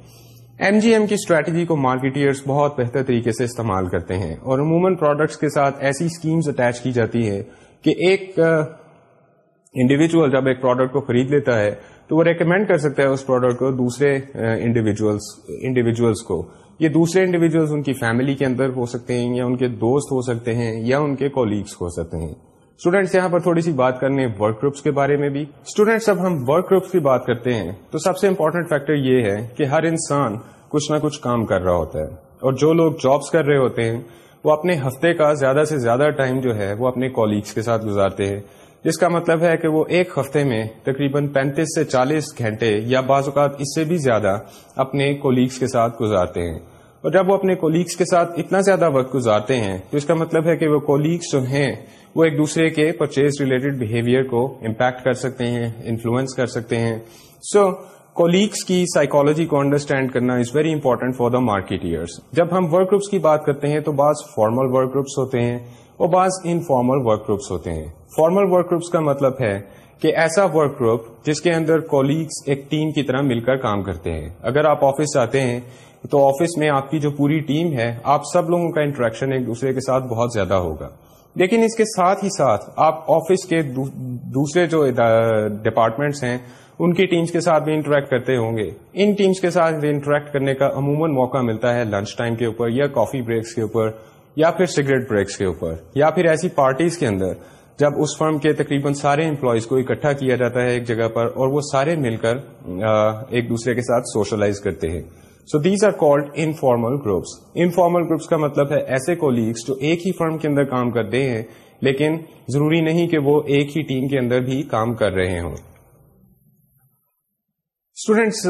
M G M کی strategy کو marketers بہت بہتر طریقے سے استعمال کرتے ہیں اور عموماً پروڈکٹس کے ساتھ ایسی اسکیمز اٹیچ کی جاتی ہے کہ ایک انڈیویجل جب ایک پروڈکٹ کو خرید لیتا ہے تو وہ ریکمینڈ کر سکتا ہے اس پروڈکٹ کو دوسرے انڈیویجلس کو یہ دوسرے انڈیویجولس ان کی فیملی کے اندر ہو سکتے ہیں یا ان کے دوست ہو سکتے ہیں یا ان کے کولیگس ہو سکتے ہیں اسٹوڈینٹس یہاں پر تھوڑی سی بات کرنے ورک گروپس کے بارے میں بھی اسٹوڈینٹس جب ہم ورک گروپس کی بات کرتے ہیں تو سب سے امپورٹینٹ فیکٹر یہ ہے کہ ہر انسان کچھ نہ کچھ کام کر رہا ہوتا ہے اور جو لوگ جابس کر رہے ہوتے ہیں وہ اپنے ہفتے کا زیادہ سے زیادہ ٹائم جو ہے وہ اپنے کولیگس کے ساتھ گزارتے ہیں جس کا مطلب ہے کہ وہ ایک ہفتے میں تقریباً پینتیس سے چالیس گھنٹے یا بعض اوقات اس سے بھی زیادہ اپنے کولیگس کے ساتھ گزارتے ہیں اور جب وہ اپنے کولیگس کے ساتھ اتنا زیادہ وقت گزارتے ہیں تو اس کا مطلب ہے کہ وہ کولیگس جو ہیں وہ ایک دوسرے کے پرچیز ریلیٹڈ بہیویئر کو امپیکٹ کر سکتے ہیں انفلوئنس کر سکتے ہیں سو کولیگس کی سائیکالوجی کو انڈرسٹینڈ کرنا is very important for the marketers جب ہم ورک گروپس کی بات کرتے ہیں تو بعض فارمل ورک گروپس ہوتے ہیں اور بعض انفارمل ورک گروپس ہوتے ہیں فارمل ورک گروپس کا مطلب ہے کہ ایسا ورک گروپ جس کے اندر کولیگس ایک ٹیم کی طرح مل کر کام کرتے ہیں اگر آپ آفس جاتے ہیں تو آفس میں آپ کی جو پوری ٹیم ہے آپ سب لوگوں کا انٹریکشن ایک دوسرے کے ساتھ بہت زیادہ ہوگا لیکن اس کے ساتھ ہی ساتھ آپ آفس کے دوسرے جو ڈپارٹمنٹس ہیں ان کی ٹیمز کے ساتھ بھی انٹریکٹ کرتے ہوں گے ان ٹیمز کے ساتھ بھی انٹریکٹ کرنے کا عموماً موقع ملتا ہے لنچ ٹائم کے اوپر یا کافی بریکس کے اوپر یا پھر سگریٹ بریکس کے اوپر یا پھر ایسی پارٹیز کے اندر جب اس فرم کے تقریباً سارے امپلائیز کو اکٹھا کیا جاتا ہے ایک جگہ پر اور وہ سارے مل کر ایک دوسرے کے ساتھ سوشلائز کرتے ہیں so these are called formal groups informal groups کا مطلب ہے ایسے کولیگس جو ایک ہی فرم کے اندر کام کرتے ہیں لیکن ضروری نہیں کہ وہ ایک ہی ٹیم کے اندر بھی کام کر رہے ہوں اسٹوڈینٹس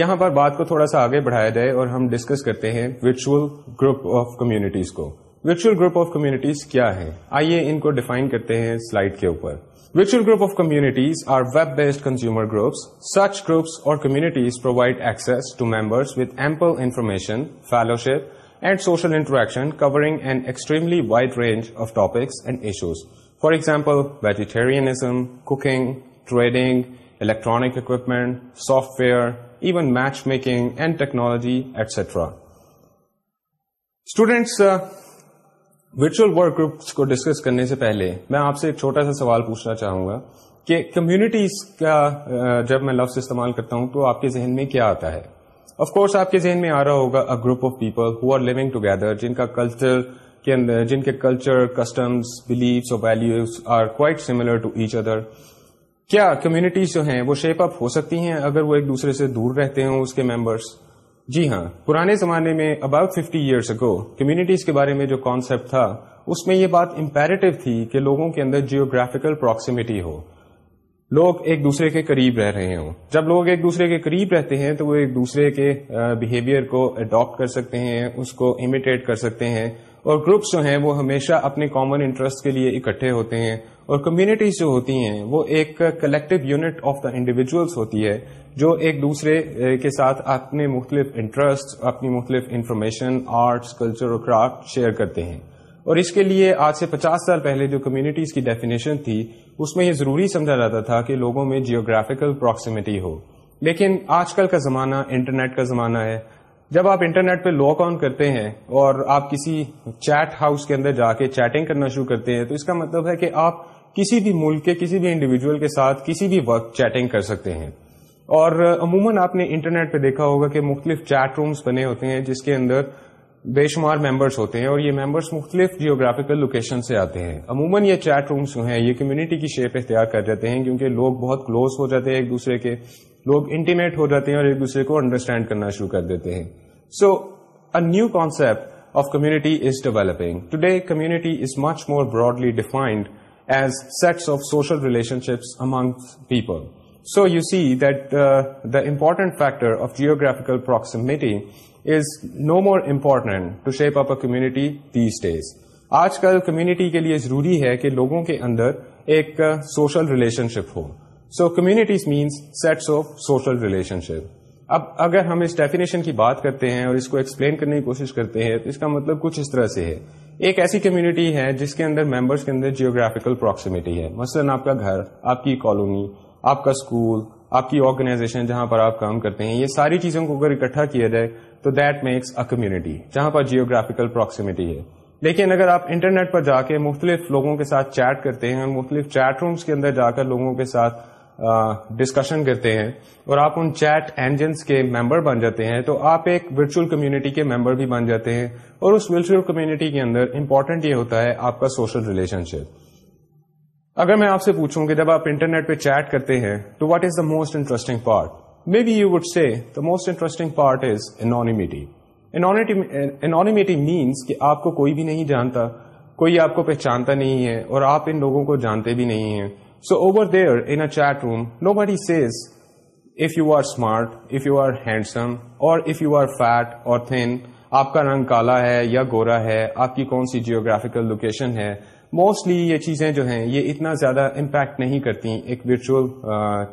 یہاں پر بات کو تھوڑا سا آگے بڑھایا جائے اور ہم ڈسکس کرتے ہیں ورچوئل گروپ آف کمیونٹیز کو ورچوئل گروپ آف کمیونٹیز کیا ہے آئیے ان کو ڈیفائن کرتے ہیں سلائڈ کے اوپر Virtual group of communities are web-based consumer groups. Such groups or communities provide access to members with ample information, fellowship, and social interaction covering an extremely wide range of topics and issues. For example, vegetarianism, cooking, trading, electronic equipment, software, even matchmaking and technology, etc. Students, uh, virtual work groups کو discuss کرنے سے پہلے میں آپ سے ایک چھوٹا سا سوال پوچھنا چاہوں گا کہ کمیونٹیز کا جب میں لفظ استعمال کرتا ہوں تو آپ کے ذہن میں کیا آتا ہے آف کورس آپ کے ذہن میں آ رہا ہوگا a group of people who are living together جن کا کلچر کے اندر جن کے کلچر کسٹمس بلیفس اور values are quite similar to each other کیا کمیونٹیز جو ہیں وہ شیپ اپ ہو سکتی ہیں اگر وہ ایک دوسرے سے دور رہتے ہوں اس کے ممبرس جی ہاں پرانے زمانے میں about fifty years ago communities کے بارے میں جو کانسیپٹ تھا اس میں یہ بات امپیرٹیو تھی کہ لوگوں کے اندر جیوگرافیکل پراکسیمٹی ہو لوگ ایک دوسرے کے قریب رہ رہے ہوں جب لوگ ایک دوسرے کے قریب رہتے ہیں تو وہ ایک دوسرے کے بہیویئر کو اڈاپٹ کر سکتے ہیں اس کو امیٹیٹ کر سکتے ہیں اور گروپس جو ہیں وہ ہمیشہ اپنے کامن انٹرسٹ کے لیے اکٹھے ہوتے ہیں اور کمیونٹیز جو ہوتی ہیں وہ ایک collective unit of the individuals ہوتی ہے جو ایک دوسرے کے ساتھ اپنے مختلف انٹرسٹ اپنی مختلف انفارمیشن آرٹس کلچر اور کرافٹ شیئر کرتے ہیں اور اس کے لیے آج سے پچاس سال پہلے جو کمیونٹیز کی ڈیفینیشن تھی اس میں یہ ضروری سمجھا جاتا تھا کہ لوگوں میں جیوگرافیکل پراکسیمیٹی ہو لیکن آج کل کا زمانہ انٹرنیٹ کا زمانہ ہے جب آپ انٹرنیٹ پہ لاک آن کرتے ہیں اور آپ کسی چیٹ ہاؤس کے اندر جا کے چیٹنگ کرنا شروع کرتے ہیں تو اس کا مطلب ہے کہ آپ کسی بھی ملک کے کسی بھی انڈیویجل کے ساتھ کسی بھی وقت چیٹنگ کر سکتے ہیں اور عموماً آپ نے انٹرنیٹ پہ دیکھا ہوگا کہ مختلف چیٹ رومز بنے ہوتے ہیں جس کے اندر بے شمار ممبرس ہوتے ہیں اور یہ ممبرس مختلف جیوگرافیکل لوکیشن سے آتے ہیں عموماً یہ چیٹ رومس جو ہیں یہ کمیونٹی کی شیپ اختیار کر جاتے ہیں کیونکہ لوگ بہت کلوز ہو جاتے ہیں ایک دوسرے کے لوگ انٹیمیٹ ہو جاتے ہیں اور ایک دوسرے کو انڈرسٹینڈ کرنا شروع کر دیتے ہیں so a new concept of community is developing today community is much more broadly defined so you see that the important factor of geographical approximate shape up community these آج کل کمیونٹی کے لیے ضروری ہے کہ لوگوں کے اندر ایک social relationship who so communities means sets of social relationship اب اگر ہم اس ڈیفینیشن کی بات کرتے ہیں اور اس کو ایکسپلین کرنے کی کوشش کرتے ہیں تو اس کا مطلب کچھ اس طرح سے ہے ایک ایسی کمیونٹی ہے جس کے اندر ممبرس کے اندر جیوگرافیکل پراکسیمیٹی ہے مثلاً آپ کا گھر آپ کی کالونی آپ کا اسکول آپ کی آرگنائزیشن جہاں پر آپ کام کرتے ہیں یہ ساری چیزوں کو اگر اکٹھا کیا جائے تو دیٹ میکس اے کمیونٹی جہاں پر جیوگرافیکل پراکسیمیٹی ہے لیکن اگر آپ انٹرنیٹ پر جا کے مختلف لوگوں کے ساتھ چیٹ کرتے ہیں مختلف چیٹ رومس کے اندر جا کر لوگوں کے ساتھ ڈسکشن کرتے ہیں اور آپ ان چیٹ انجنس کے ممبر بن جاتے ہیں تو آپ ایک ورچوئل کمیونٹی کے ممبر بھی بن جاتے ہیں اور اس ورچوئل کمیونٹی کے اندر امپورٹنٹ یہ ہوتا ہے آپ کا سوشل ریلیشن شپ اگر میں آپ سے پوچھوں کہ جب آپ انٹرنیٹ پہ چیٹ کرتے ہیں تو what is the most interesting part may be you would say the most interesting part is anti anti means کہ آپ کو کوئی بھی نہیں جانتا کوئی آپ کو پہچانتا نہیں ہے اور آپ ان لوگوں کو جانتے بھی نہیں ہیں so over there in a chat room nobody says if you are smart if you are handsome اور اف یو آر فیٹ اور تھن آپ کا رنگ کالا ہے یا گورا ہے آپ کی کون سی جیوگرافیکل لوکیشن ہے موسٹلی یہ چیزیں جو ہیں یہ اتنا زیادہ امپیکٹ نہیں کرتی ایک ورچوئل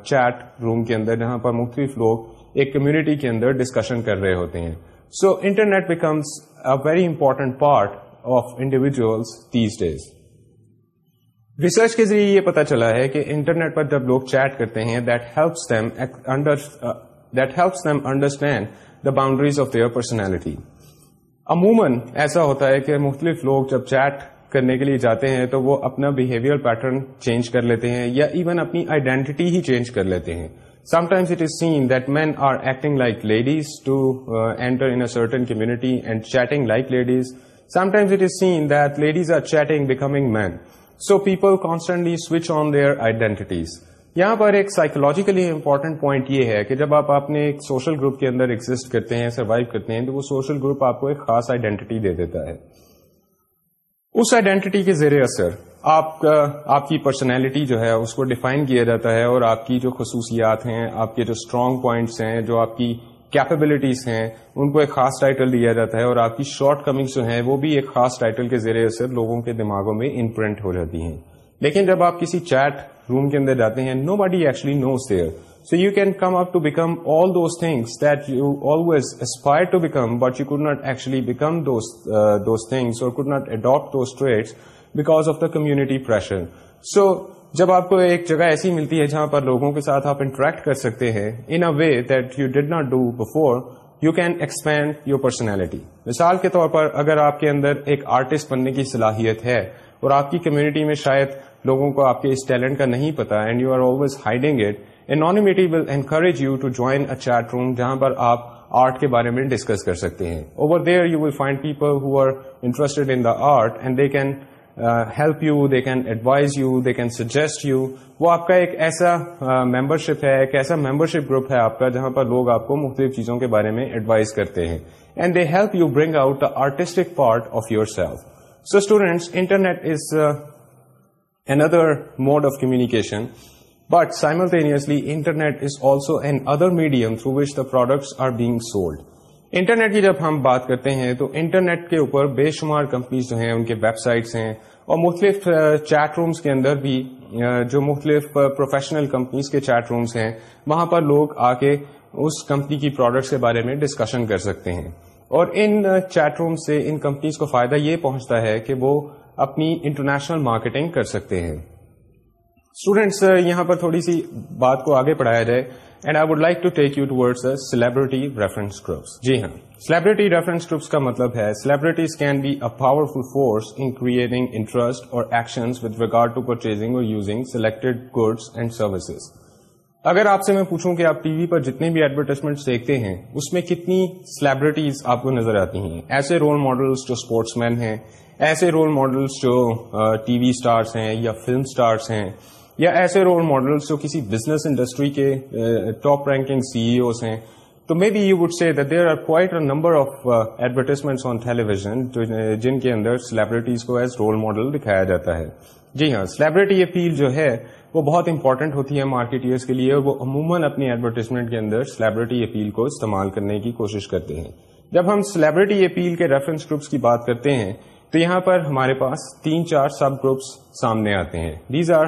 چیٹ روم کے اندر جہاں پر مختلف لوگ ایک کمیونٹی کے اندر ڈسکشن کر رہے ہوتے ہیں so internet becomes a very important part of individuals these days research کے ذریعے یہ پتا چلا ہے کہ انٹرنیٹ پر جب لوگ چیٹ کرتے ہیں that helps that helps them understand the boundaries of their personality عموماً ایسا ہوتا ہے کہ مختلف لوگ جب چیٹ کرنے کے لیے جاتے ہیں تو وہ اپنا بہیویئر پیٹرن چینج کر لیتے ہیں یا ایون اپنی آئیڈینٹی ہی چینج کر لیتے ہیں times it is seen that men are acting like ladies to enter community and chatting like ladies times it is seen that ladies are chatting becoming men so people constantly switch on their identities یہاں پر ایک psychologically important point یہ ہے کہ جب آپ اپنے ایک سوشل گروپ کے اندر ایگزٹ کرتے ہیں سروائو کرتے ہیں تو وہ سوشل گروپ آپ کو ایک خاص آئیڈینٹی دے دیتا ہے اس آئیڈینٹی کے زیر اثر آپ کا آپ کی پرسنالٹی جو ہے اس کو ڈیفائن کیا جاتا ہے اور آپ کی جو خصوصیات ہیں آپ کے جو اسٹرانگ پوائنٹس ہیں جو آپ کی کیپبلٹیز ہیں ان کو ایک خاص ٹائٹل دیا جاتا ہے اور آپ کی شارٹ کمنگس جو ہیں وہ بھی ایک خاص ٹائٹل کے ذریعے سے لوگوں کے دماغوں میں انپرنٹ ہو جاتی ہیں لیکن جب آپ کسی چیٹ روم کے اندر جاتے ہیں nobody actually no come up to become all those things that you always aspire to become but you could not actually become those things اور could not adapt those traits because of the community pressure so جب آپ کو ایک جگہ ایسی ملتی ہے جہاں پر لوگوں کے ساتھ آپ انٹریکٹ کر سکتے ہیں in a way that you did not do before you can expand your personality مثال کے طور پر اگر آپ کے اندر ایک آرٹسٹ بننے کی صلاحیت ہے اور آپ کی کمیونٹی میں شاید لوگوں کو آپ کے اس ٹیلنٹ کا نہیں پتا and you are always hiding it anonymity will encourage you to join a chat room جہاں پر آپ آرٹ کے بارے میں ڈسکس کر سکتے ہیں over there you will find people who are interested in the art and they can help you they can advise you they can suggest you وہ آپ کا ایک ایسا ممبرشپ ہے ایک ایسا ممبرشپ گروپ ہے آپ کا جہاں پر لوگ آپ کو مختلف چیزوں کے بارے میں ایڈوائز کرتے ہیں and they help you bring out the artistic part of yourself so students internet is another mode of communication but simultaneously internet is also another medium through which the products are being sold internet کی جب ہم بات کرتے ہیں تو internet کے اوپر بے شمار کمپنیز جو ہیں ان کے ویب سائٹس ہیں اور مختلف چیٹ رومز کے اندر بھی جو مختلف پروفیشنل کمپنیز کے چیٹ رومز ہیں وہاں پر لوگ آ کے اس کمپنی کی پروڈکٹس کے بارے میں ڈسکشن کر سکتے ہیں اور ان چیٹ روم سے ان کمپنیز کو فائدہ یہ پہنچتا ہے کہ وہ اپنی انٹرنیشنل مارکیٹنگ کر سکتے ہیں اسٹوڈینٹس یہاں پر تھوڑی سی بات کو آگے پڑھایا جائے and I would like to take you towards celebrity reference groups جی ہاں سیلبریٹی ریفرنس گروپس کا مطلب ہے celebrities can be a powerful force in creating interest or action regard to purchasing or using selected goods and services اگر آپ سے میں پوچھوں کہ آپ ٹی وی پر جتنے بھی ایڈورٹائزمنٹ دیکھتے ہیں اس میں کتنی سیلبریٹیز آپ کو نظر آتی ہیں ایسے رول ماڈلس جو اسپورٹس مین ہیں ایسے رول ماڈلس جو ٹی وی اسٹارس ہیں یا فلم اسٹارس ہیں یا ایسے رول ماڈلس جو کسی بزنس انڈسٹری کے top ranking C E Os ہیں تو may be you would see quite a number of advertisement on television جن کے اندر سلیبریٹیز کو ایز رول ماڈل دکھایا جاتا ہے جی ہاں سیلیبریٹی اپیل جو ہے وہ بہت امپورٹنٹ ہوتی ہے مارکیٹ کے لیے وہ عموماً اپنی ایڈورٹیزمنٹ کے اندر سیلبریٹی اپیل کو استعمال کرنے کی کوشش کرتے ہیں جب ہم سیلبریٹی اپیل کے ریفرنس گروپس کی بات کرتے ہیں تو یہاں پر ہمارے پاس تین چار سب گروپس سامنے آتے ہیں these are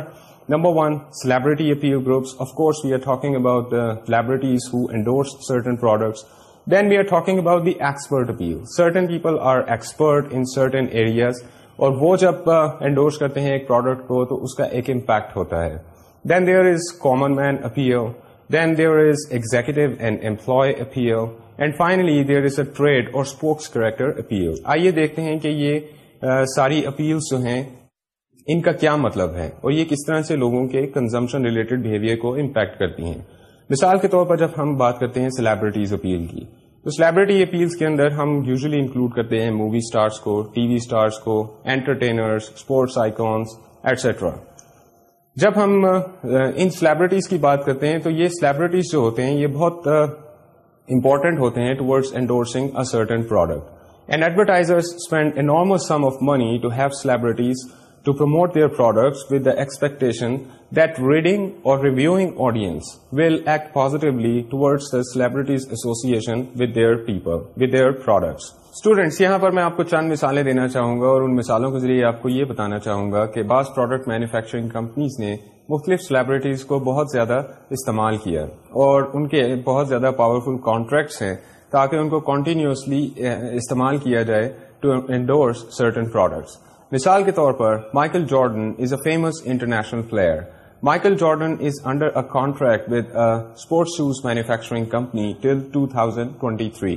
number one are appeal groups we are about endorse certain products then we are talking about the expert appeal certain people are expert in certain areas اور وہ جب انڈورس uh, کرتے ہیں ایک product کو تو اس کا ایک امپیکٹ ہوتا ہے then there is common man appeal then there is executive and employee appeal and finally there is a trade or sports character appeal آئیے دیکھتے ہیں کہ یہ uh, ساری اپیلس جو ہیں ان کا کیا مطلب ہے اور یہ کس طرح سے لوگوں کے کنزمپشن ریلیٹڈ بہیویئر کو امپیکٹ کرتی ہیں مثال کے طور پر جب ہم بات کرتے ہیں سیلیبریٹیز اپیل کی تو سیلیبریٹی اپیلز کے اندر ہم یوزلی انکلوڈ کرتے ہیں مووی سٹارز کو ٹی وی کو انٹرٹینرز اسپورٹس آئیکونس ایٹسٹرا جب ہم ان سیلیبریٹیز کی بات کرتے ہیں تو یہ سیلیبریٹیز جو ہوتے ہیں یہ بہت امپورٹنٹ ہوتے ہیں towards certain product and advertiser spend enormous sum of money to have celebrities to promote their products with the expectation that reading or reviewing audience will act positively towards the celebrities association with their people with their products students یہاں پر میں آپ کو چند مثالیں دینا چاہوں گا اور ان مثالوں کے ذریعے آپ کو یہ بتانا چاہوں گا کہ بعض پروڈکٹ مینوفیکچرنگ کمپنیز نے مختلف سیلیبریٹیز کو بہت زیادہ استعمال کیا اور ان کے بہت زیادہ پاورفل کانٹریکٹس ہیں تاکہ ان کو کنٹینیوسلی استعمال کیا جائے ٹو انڈورس سرٹن پروڈکٹس مثال کے طور پر Michael Jordan is a famous international player Michael Jordan is under a contract with sports shoes manufacturing company till 2023 thousand twenty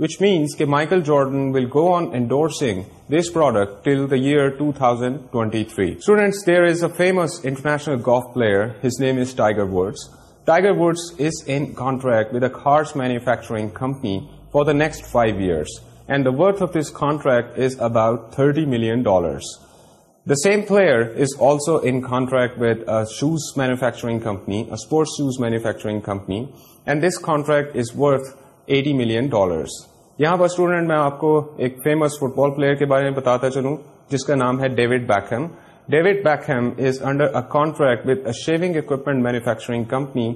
which means کہ Michael Jordan will go on endorsing this product till the year 2023 thousand twenty three students there is a famous international golf player his name is Tiger Woods Tiger Woods is in contract with a cars manufacturing company for the next five years and the of this contract is about thirty million dollars the same player is also in contract with shoes manufacturing company sports shoes manufacturing company and this contract is worth eighty million dollars یہاں پر student میں آپ کو ایک famous football player کے بارے میں بتاتا چلو جس کا نام ہے David Beckham David Beckham is under a contract with shaving equipment manufacturing company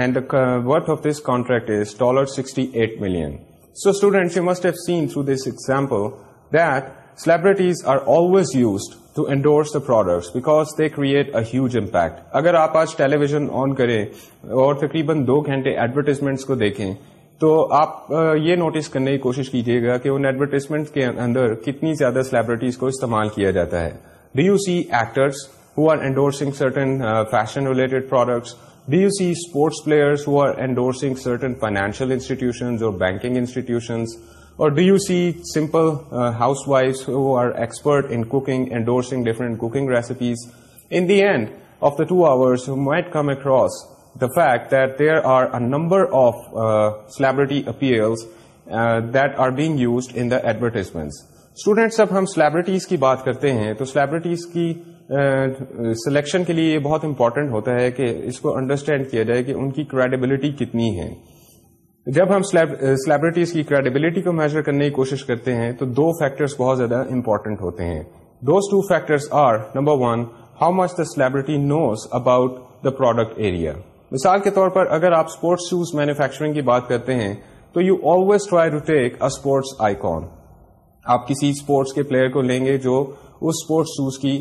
and worth of this contract is dollar sixty eight million so students you must have seen through this example that celebrities are always used to endorse products because they create a huge impact اگر آپ آج television آن کریں اور تقریباً دو گھنٹے advertisements کو دیکھیں تو آپ یہ نوٹس کرنے کی کوشش کیجیے گا کہ ان ایڈورٹیزمنٹ کے اندر کتنی زیادہ سلبریٹیز کو استعمال کیا جاتا ہے do you see actress who are endorsing certain fashion related products do you see sports players who are endorse certain financial institution or banking institutions or do you see simple house wives are expert in cooking different recipes in the end of the to our come across the fact that there are a number of celebrity upped that are being used in advertisement students جب ہم celebrities کی بات کرتے ہیں تو celebrities کی selection uh, کے لیے یہ بہت امپورٹنٹ ہوتا ہے کہ اس کو انڈرسٹینڈ کیا جائے کہ ان کی کریڈیبلٹی کتنی ہے جب ہم سلیبریٹیز uh, کی کریڈیبلٹی کو میجر کرنے کی کوشش کرتے ہیں تو دو بہت زیادہ امپورٹنٹ ہوتے ہیں those two are number one how much the celebrity knows about the product area مثال کے طور پر اگر آپ اسپورٹس شوز مینوفیکچرنگ کی بات کرتے ہیں تو you always try to take sports icon آپ کسی اسپورٹس کے پلیئر کو لیں گے جو اس شوز کی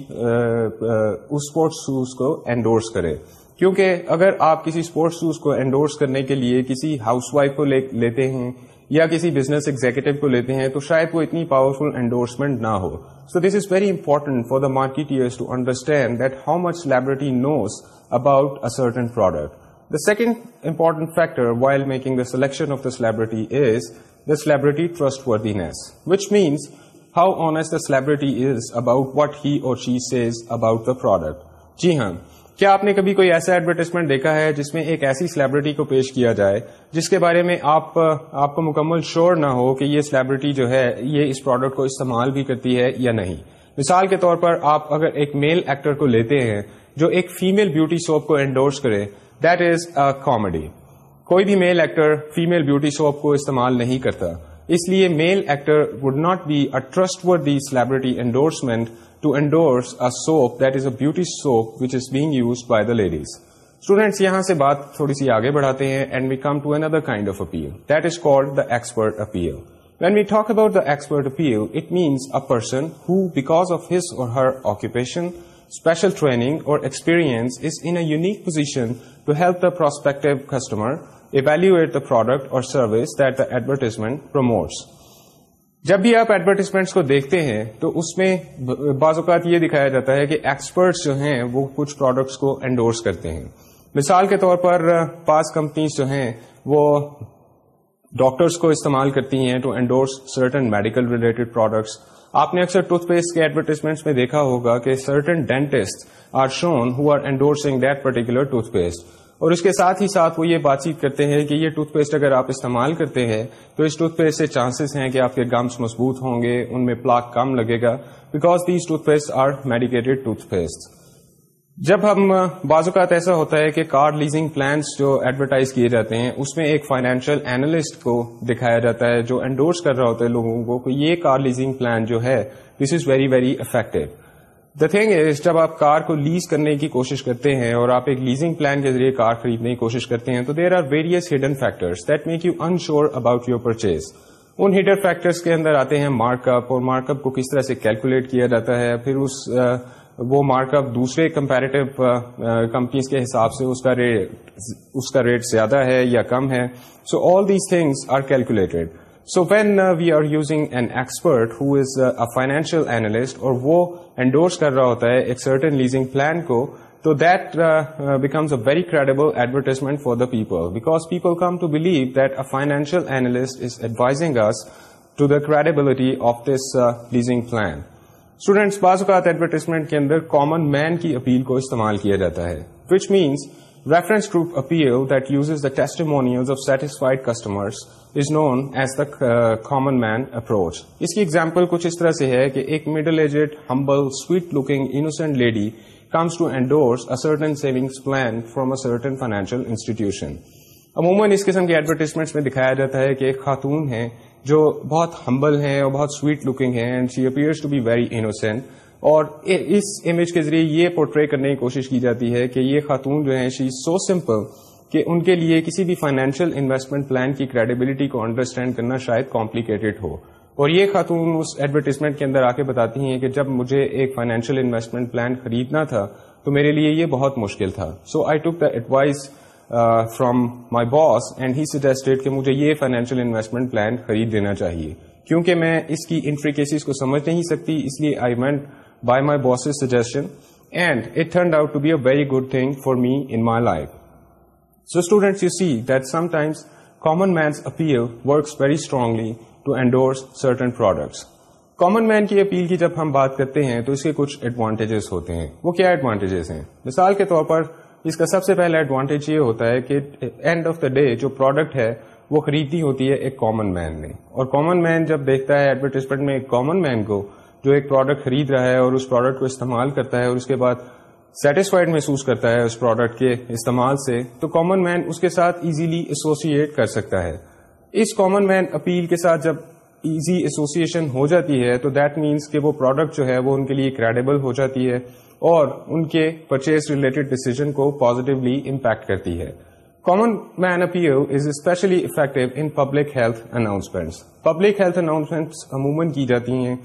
اس شوز کو انڈورس کرے کیونکہ اگر آپ کسی اسپورٹس شوز کو انڈورس کرنے کے لیے کسی ہاؤس وائف کو لیتے ہیں یا کسی بزنس ایگزیکٹو کو لیتے ہیں تو شاید وہ اتنی پاورفل انڈورسمنٹ نہ ہو so this is very important for the marketers to understand that how much celebrity knows about certain product the second important factor while making the selection of the celebrity is the celebrity trust which means means how honest the celebrity is about what he or says about the product جی ہاں کیا آپ نے کبھی کوئی ایسا advertisement دیکھا ہے جس میں ایک ایسی سیلبریٹی کو پیش کیا جائے جس کے بارے میں آپ کو مکمل شور نہ ہو کہ یہ سیلبریٹی جو ہے یہ اس پروڈکٹ کو استعمال بھی کرتی ہے یا نہیں مثال کے طور پر آپ اگر ایک میل ایکٹر کو لیتے ہیں جو ایک فیمل بیوٹی سوپ کو انڈورس کرے دیٹ از اے کامیڈی کوئی بھی male actor female beauty soap کو استعمال نہیں کرتا اس لیے male actor would not be a trustworthy the celebrity endorsement to soap that is a beauty soap which is being used by the ladies students یہاں سے بات تھوڑی سی آگے بڑھاتے ہیں and we come to another kind of appeal that is called the expert appeal when we talk about the expert appeal it means a person who because of his or her occupation special training or experience is in unique position to help the prospective customer evaluate the product the product or service that the advertisement promotes جب بھی آپ advertisements کو دیکھتے ہیں تو اس میں بعض اوقات یہ دکھایا جاتا ہے کہ ایکسپرٹس جو ہیں وہ کچھ پروڈکٹس کو انڈورس کرتے ہیں مثال کے طور پر پاس کمپنیز جو ہیں وہ ڈاکٹرس کو استعمال کرتی ہیں to endorse certain medical related products آپ نے اکثر ٹوتھ پیسٹ کے ایڈورٹیزمنٹس میں دیکھا ہوگا کہ certain dentist are shown who are endorsing that particular toothpaste اور اس کے ساتھ ہی ساتھ وہ یہ بات چیت کرتے ہیں کہ یہ ٹوتھ پیسٹ اگر آپ استعمال کرتے ہیں تو اس ٹوتھ پیسٹ سے چانسز ہیں کہ آپ کے گمس مضبوط ہوں گے ان میں پلاک کم لگے گا because these toothpaste are medicated toothpaste جب ہم بعض اوقات ایسا ہوتا ہے کہ کار لیزنگ پلانس جو ایڈورٹائز کیے جاتے ہیں اس میں ایک فائنینشیل اینالسٹ کو دکھایا جاتا ہے جو انڈورس کر رہا ہوتا ہے لوگوں کو کہ یہ کار لیزنگ پلان جو ہے this is very very effective the thing is جب آپ کار کو لیز کرنے کی کوشش کرتے ہیں اور آپ ایک لیزنگ پلان کے ذریعے کار خریدنے کی کوشش کرتے ہیں تو there are various hidden factors that make you unsure about your purchase in hidden factors کے اندر آتے ہیں مارک اپ اور مارک اپ کو کس طرح سے کیلکولیٹ کیا جاتا ہے پھر اس وہ مارک اپ دوسرے کمپیریٹو کمپنیز کے حساب سے اس کا ریٹ زیادہ ہے یا کم ہے so all these things are calculated so when we are using an expert who is a financial analyst اور وہ انڈورس کر رہا ہوتا ہے ایک سرٹن لیزنگ پلان کو تو that becomes a very credible advertisement for the people because people come to believe that a financial analyst is advising as to the credibility of this leasing plan students بعض اوقات advertisement کے اندر common man کی appeal کو استعمال کیا جاتا ہے which means reference group appeal that uses testimonials of satisfied customers is known as the common man approach اس کی ایگزامپل کچھ اس طرح سے ہے کہ ایک middle aged humble sweet looking innocent lady comes to endorse certain savings plan from a certain financial institution عموماً اس قسم کے ایڈورٹیزمنٹ میں دکھایا جاتا ہے کہ ایک خاتون ہے جو بہت ہمبل ہیں اور بہت سویٹ لکنگ ہے and she appears to be very innocent اور اس امیج کے ذریعے یہ پورٹری کرنے کی کوشش کی جاتی ہے کہ یہ خاتون جو ہے شیز سو سمپل کہ ان کے لیے کسی بھی فائنینشیل انویسٹمنٹ پلان کی کریڈیبلٹی کو انڈرسٹینڈ کرنا شاید کمپلیکیٹڈ ہو اور یہ خاتون اس ایڈورٹیزمنٹ کے اندر آ کے بتاتی ہیں کہ جب مجھے ایک فائنینشیل انویسٹمنٹ پلان خریدنا تھا تو میرے لیے یہ بہت مشکل تھا so I took the advice from my boss and he suggested کہ مجھے یہ فائنینشیل انویسٹمنٹ پلان خرید دینا چاہیے کیونکہ میں اس کی انفریکیسیز کو سمجھ نہیں سکتی اس لیے I went by my boss's suggestion and it turned out to be a very good thing for me in my life students you see sometime commons very strongly to common man کی appeal کی جب ہم بات کرتے ہیں تو اس کے کچھ ایڈوانٹیجز ہوتے ہیں وہ کیا ایڈوانٹیجز ہیں مثال کے طور پر اس کا سب سے پہلا ایڈوانٹیج یہ ہوتا ہے کہ اینڈ آف دا ڈے جو پروڈکٹ ہے وہ خریدتی ہوتی ہے ایک کامن مین نے اور کامن مین جب دیکھتا ہے ایڈورٹیزمنٹ میں ایک کامن مین کو جو ایک پروڈکٹ خرید رہا ہے اور اس پروڈکٹ کو استعمال کرتا ہے اور اس کے بعد سیٹسفائڈ محسوس کرتا ہے اس پروڈکٹ کے استعمال سے تو کامن مین اس کے ساتھ ایزیلی ایسوسیٹ کر سکتا ہے اس کامن مین اپیل کے ساتھ جب ایزی ایسوسیشن ہو جاتی ہے تو دیٹ مینس کہ وہ پروڈکٹ جو ہے وہ ان کے لیے کریڈیبل ہو جاتی ہے اور ان کے پرچیز ریلیٹڈ ڈیسیزن کو پازیٹیولی امپیکٹ کرتی ہے common man appeal is specially effective in public health announcements public health announcements عموماً کی جاتی ہیں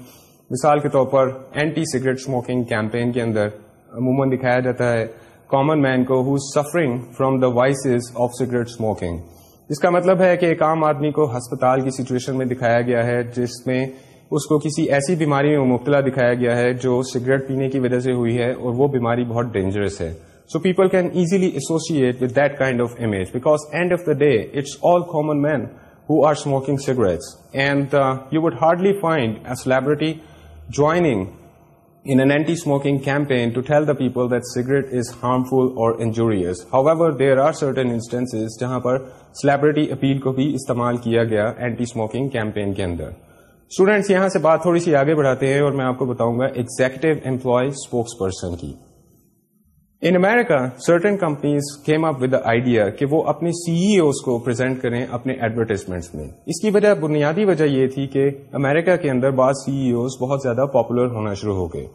مثال کے طور پر اینٹی سگریٹ اسموکنگ کیمپین کے اندر عموماً دکھایا جاتا ہے کامن مین کو who suffering from the vices of cigarette smoking اس کا مطلب ہے کہ ایک عام آدمی کو ہسپتال کی سچویشن میں دکھایا گیا ہے جس میں اس کو کسی ایسی بیماری میں مبتلا دکھایا گیا ہے جو سگریٹ پینے کی وجہ سے ہوئی ہے اور وہ بیماری بہت ڈینجرس ہے so people can easily associate with that kind of image because end of the day it's all common man who are smoking cigarettes and you would hardly find a celebrity joining in an anti-smoking campaign to tell the people that cigarette is harmful or injurious. However, there are certain instances جہاں پر celebrity appeal کو بھی استعمال کیا گیا anti-smoking campaign کے اندر students یہاں سے بات تھوڑی سی آگے بڑھاتے ہیں اور میں آپ کو بتاؤں گا ایکزیکٹو امپلائی اسپوکس پرسن کی in America certain companies came up with idea کہ وہ اپنے سی ای اوز کو پرزینٹ کریں اپنے ایڈورٹیزمنٹس میں اس کی وجہ بنیادی وجہ یہ تھی کہ امیرکا کے اندر بعض سی ای اوز بہت زیادہ پاپولر ہونا شروع ہو گئے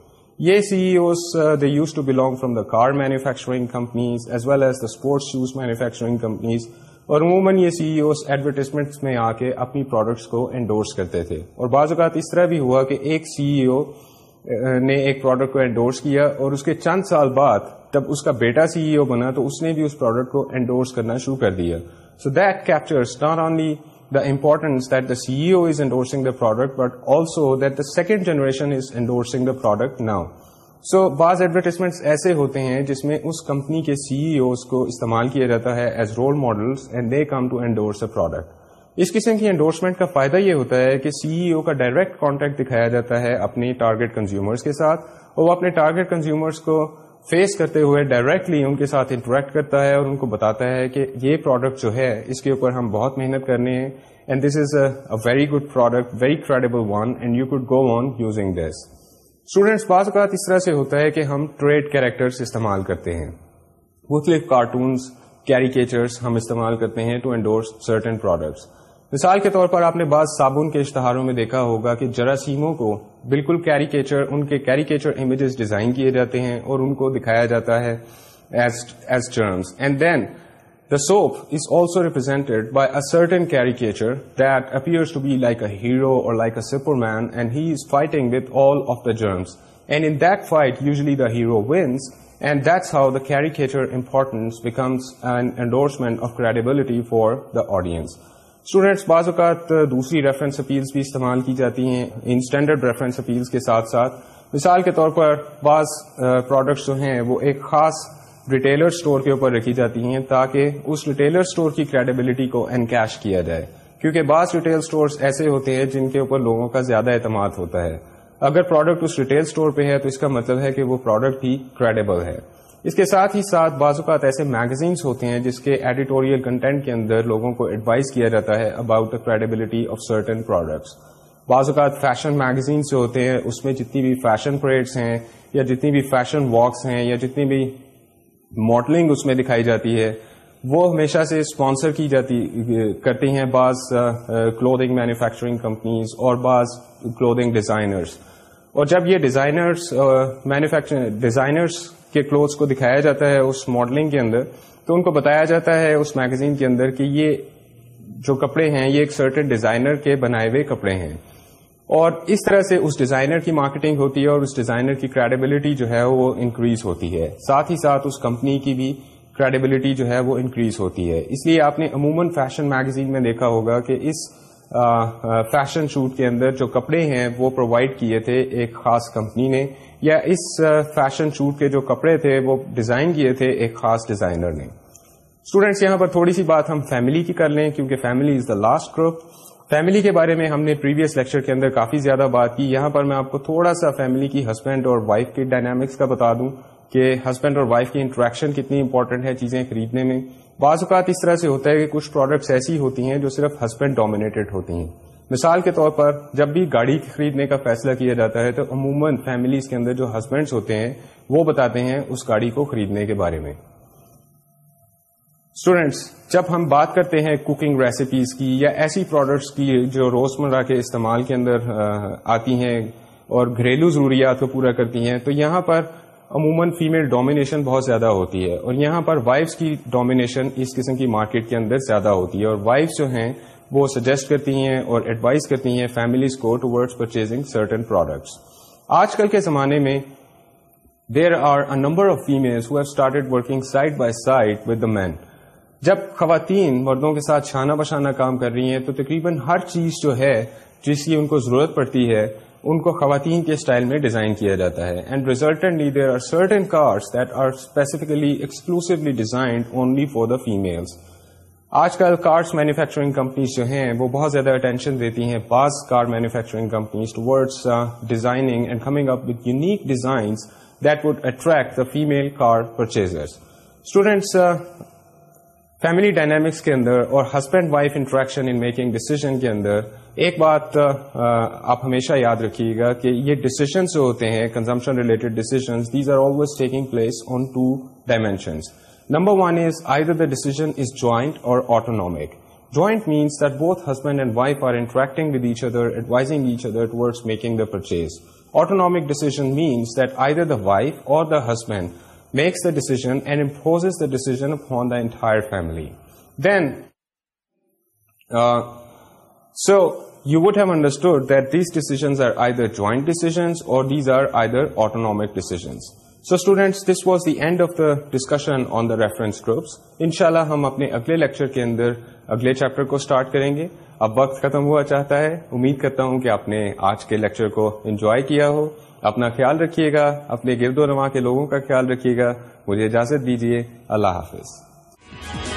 یہ C E Os they used to belong from the car manufacturing companies as well as the sports shoes manufacturing companies اور عموماً یہ سی ای اوز ایڈورٹیزمنٹس میں آ کے اپنی پروڈکٹس کو انڈورس کرتے تھے اور بعض اوقات اس طرح بھی ہوا کہ ایک سی ای او نے ایک پروڈکٹ کو انڈورس کیا اور اس کے چند سال بعد جب اس کا بیٹا سی ای او بنا تو اس نے بھی اس پروڈکٹ کو انڈورس کرنا شروع کر دیا so that captures not only the importance that the C E O is endorsing the product but also that the second generation is endorsing the product now so بعض ایڈورٹیزمنٹ ایسے ہوتے ہیں جس میں اس کمپنی کے سی ای اوز کو استعمال کیا جاتا ہے as role model and they come to endorse a product اس قسم کی انڈورسمنٹ کا فائدہ یہ ہوتا ہے کہ سی ای او کا ڈائریکٹ کانٹیکٹ دکھایا جاتا ہے اپنے ٹارگیٹ کنزیومرس کے ساتھ اور وہ اپنے ٹارگیٹ کنزیومرس کو فیس کرتے ہوئے ڈائریکٹلی ان کے ساتھ انٹریکٹ کرتا ہے اور ان کو بتاتا ہے کہ یہ پروڈکٹ جو ہے اس کے اوپر ہم بہت محنت کرنے ہیں and this is a very good product very credible one and you could go on using this students بعض اوقات اس طرح سے ہوتا ہے کہ ہم ٹریڈ کیریکٹر استعمال کرتے ہیں مختلف کارٹونس کیریکیچرس ہم استعمال کرتے ہیں ٹو انڈورس سرٹن پروڈکٹس مثال کے طور پر آپ نے بعض صابن کے اشتہاروں میں دیکھا ہوگا کہ جراثیموں کو بالکل کیریکیچر ان کے کیریکیچر امیجز ڈیزائن کیے جاتے ہیں اور ان کو دکھایا جاتا ہے as and then the soap is also represented by a certain caricature that there's to be like a hero or like a superman and he is fighting with all of the germs and in that fight usually the hero wins and that's how the caricature importance becomes and endorsement of credibility for the audience students بعض اوقات دوسری reference appeals بھی استعمال کی جاتی ہیں ان standard reference appeals کے ساتھ ساتھ مثال کے طور پر بعض پروڈکٹس جو ہیں وہ ایک خاص ریٹیلر اسٹور کے اوپر رکھی جاتی ہیں تاکہ اس ریٹیلر اسٹور کی کریڈیبلٹی کو انکیش کیا جائے کیونکہ بعض ریٹیل اسٹورس ایسے ہوتے ہیں جن کے اوپر لوگوں کا زیادہ اعتماد ہوتا ہے اگر پروڈکٹ اس ریٹیل اسٹور پہ ہے تو اس کا مطلب ہے کہ وہ پروڈکٹ ہی کریڈیبل ہے اس کے ساتھ ہی ساتھ بعض اوقات ایسے میگزینس ہوتے ہیں جس کے ایڈیٹوریل کنٹینٹ کے اندر لوگوں کو ایڈوائز کیا جاتا ہے about the credibility of certain products بعض اوقات فیشن میگزینس جو ہوتے ہیں اس میں جتنی بھی فیشن پریڈس ہیں یا جتنی بھی فیشن واکس ہیں یا جتنی بھی ماڈلنگ اس میں دکھائی جاتی ہے وہ ہمیشہ سے اسپانسر کی جاتی کرتی ہیں بعض کلودنگ مینوفیکچرنگ کمپنیز اور بعض کلودنگ ڈیزائنرس اور جب یہ ڈیزائنرس مینوفیکچر ڈیزائنرس کے کلوتھس کو دکھایا جاتا ہے اس ماڈلنگ کے اندر تو ان کو بتایا جاتا ہے اس میگزین کے اندر کہ یہ جو کپڑے ہیں یہ ایک سرٹن ڈیزائنر کے بنائے ہوئے کپڑے ہیں اور اس طرح سے اس ڈیزائنر کی مارکیٹنگ ہوتی ہے اور اس ڈیزائنر کی کریڈیبلٹی جو ہے وہ انکریز ہوتی ہے ساتھ ہی ساتھ اس کمپنی کی بھی کریڈیبلٹی جو ہے وہ انکریز ہوتی ہے اس لیے آپ نے عموماً فیشن میگزین میں دیکھا ہوگا کہ اس فیشن شوٹ کے اندر جو کپڑے ہیں وہ پرووائڈ کیے تھے ایک خاص کمپنی نے یا اس فیشن شوٹ کے جو کپڑے تھے وہ ڈیزائن کیے تھے ایک خاص ڈیزائنر نے اسٹوڈینٹس یہاں پر تھوڑی سی بات ہم فیملی کی کر لیں کیونکہ family is the last group family کے بارے میں ہم نے پریویس لیکچر کے اندر کافی زیادہ بات کی یہاں پر میں آپ کو تھوڑا سا فیملی کی ہسبینڈ اور وائف کے ڈائنامکس کا بتا دوں کہ ہسبینڈ اور وائف کی انٹریکشن کتنی امپورٹنٹ ہے چیزیں خریدنے میں بعض اوقات اس طرح سے ہوتا ہے کہ کچھ پروڈکٹس ایسی ہوتی ہیں جو صرف ہسبینڈ ڈومینیٹڈ ہوتی ہیں مثال کے طور پر جب بھی گاڑی خریدنے کا فیصلہ کیا جاتا ہے تو عموماً فیملیز کے اندر جو ہسبینڈس ہوتے ہیں وہ بتاتے ہیں اس گاڑی کو خریدنے کے بارے میں اسٹوڈینٹس جب ہم بات کرتے ہیں کوکنگ ریسیپیز کی یا ایسی پروڈکٹس کی جو روزمرہ کے استعمال کے اندر آتی ہیں اور گھریلو ضروریات کو پورا کرتی ہیں تو یہاں پر عموماً فیمیل ڈومینیشن بہت زیادہ ہوتی ہے اور یہاں پر وائفس کی ڈومینیشن اس قسم کی مارکیٹ کے اندر زیادہ ہوتی ہے اور وائفس جو ہیں وہ سجیسٹ کرتی ہیں اور ایڈوائز کرتی ہیں فیملیز کو to word purchasing certain products آج کل کے زمانے میں there are a number of who have started working side by side with the man جب خواتین مردوں کے ساتھ چھانا بشانہ کام کر رہی ہیں تو تقریباً ہر چیز جو ہے جس کی ان کو ضرورت پڑتی ہے ان کو خواتین کے اسٹائل میں ڈیزائن کیا جاتا ہے and resultantly there are certain cars that are specifically exclusively designed only for the females آج کل کارس مینوفیکچرنگ کمپنیز جو ہیں وہ بہت زیادہ اٹینشن دیتی ہیں بعض car manufacturing companies towards designing and coming up with unique designs that would attract the female car purchasers students family dynamics کے اندر اور husband wife interaction in making decision کے اندر ایک بات آپ ہمیشہ یاد رکھیے گا کہ یہ ڈسیزنس جو ہوتے ہیں consumption related decisions these are always taking place on two dimensions number one is is either decision joint or autonomic joint means that both husband and wife are interacting with each each other other advising making the purchase autonomic decision means that either wife or the husband makes the decision and enforces the decision on the entire family then so you would have understood that these decisions are either joint decisions or these are either autonomic decisions so students end of the discussion on the reference groups ان شاء اللہ ہم اپنے اگلے lecture کے اندر اگلے chapter کو start کریں گے اب وقت ختم ہوا چاہتا ہے امید کرتا ہوں کہ آپ نے آج کے لیکچر کو انجوائے کیا ہو اپنا خیال رکھیے گا اپنے گرد و روا کے لوگوں کا خیال رکھیے گا مجھے اجازت دیجیے اللہ حافظ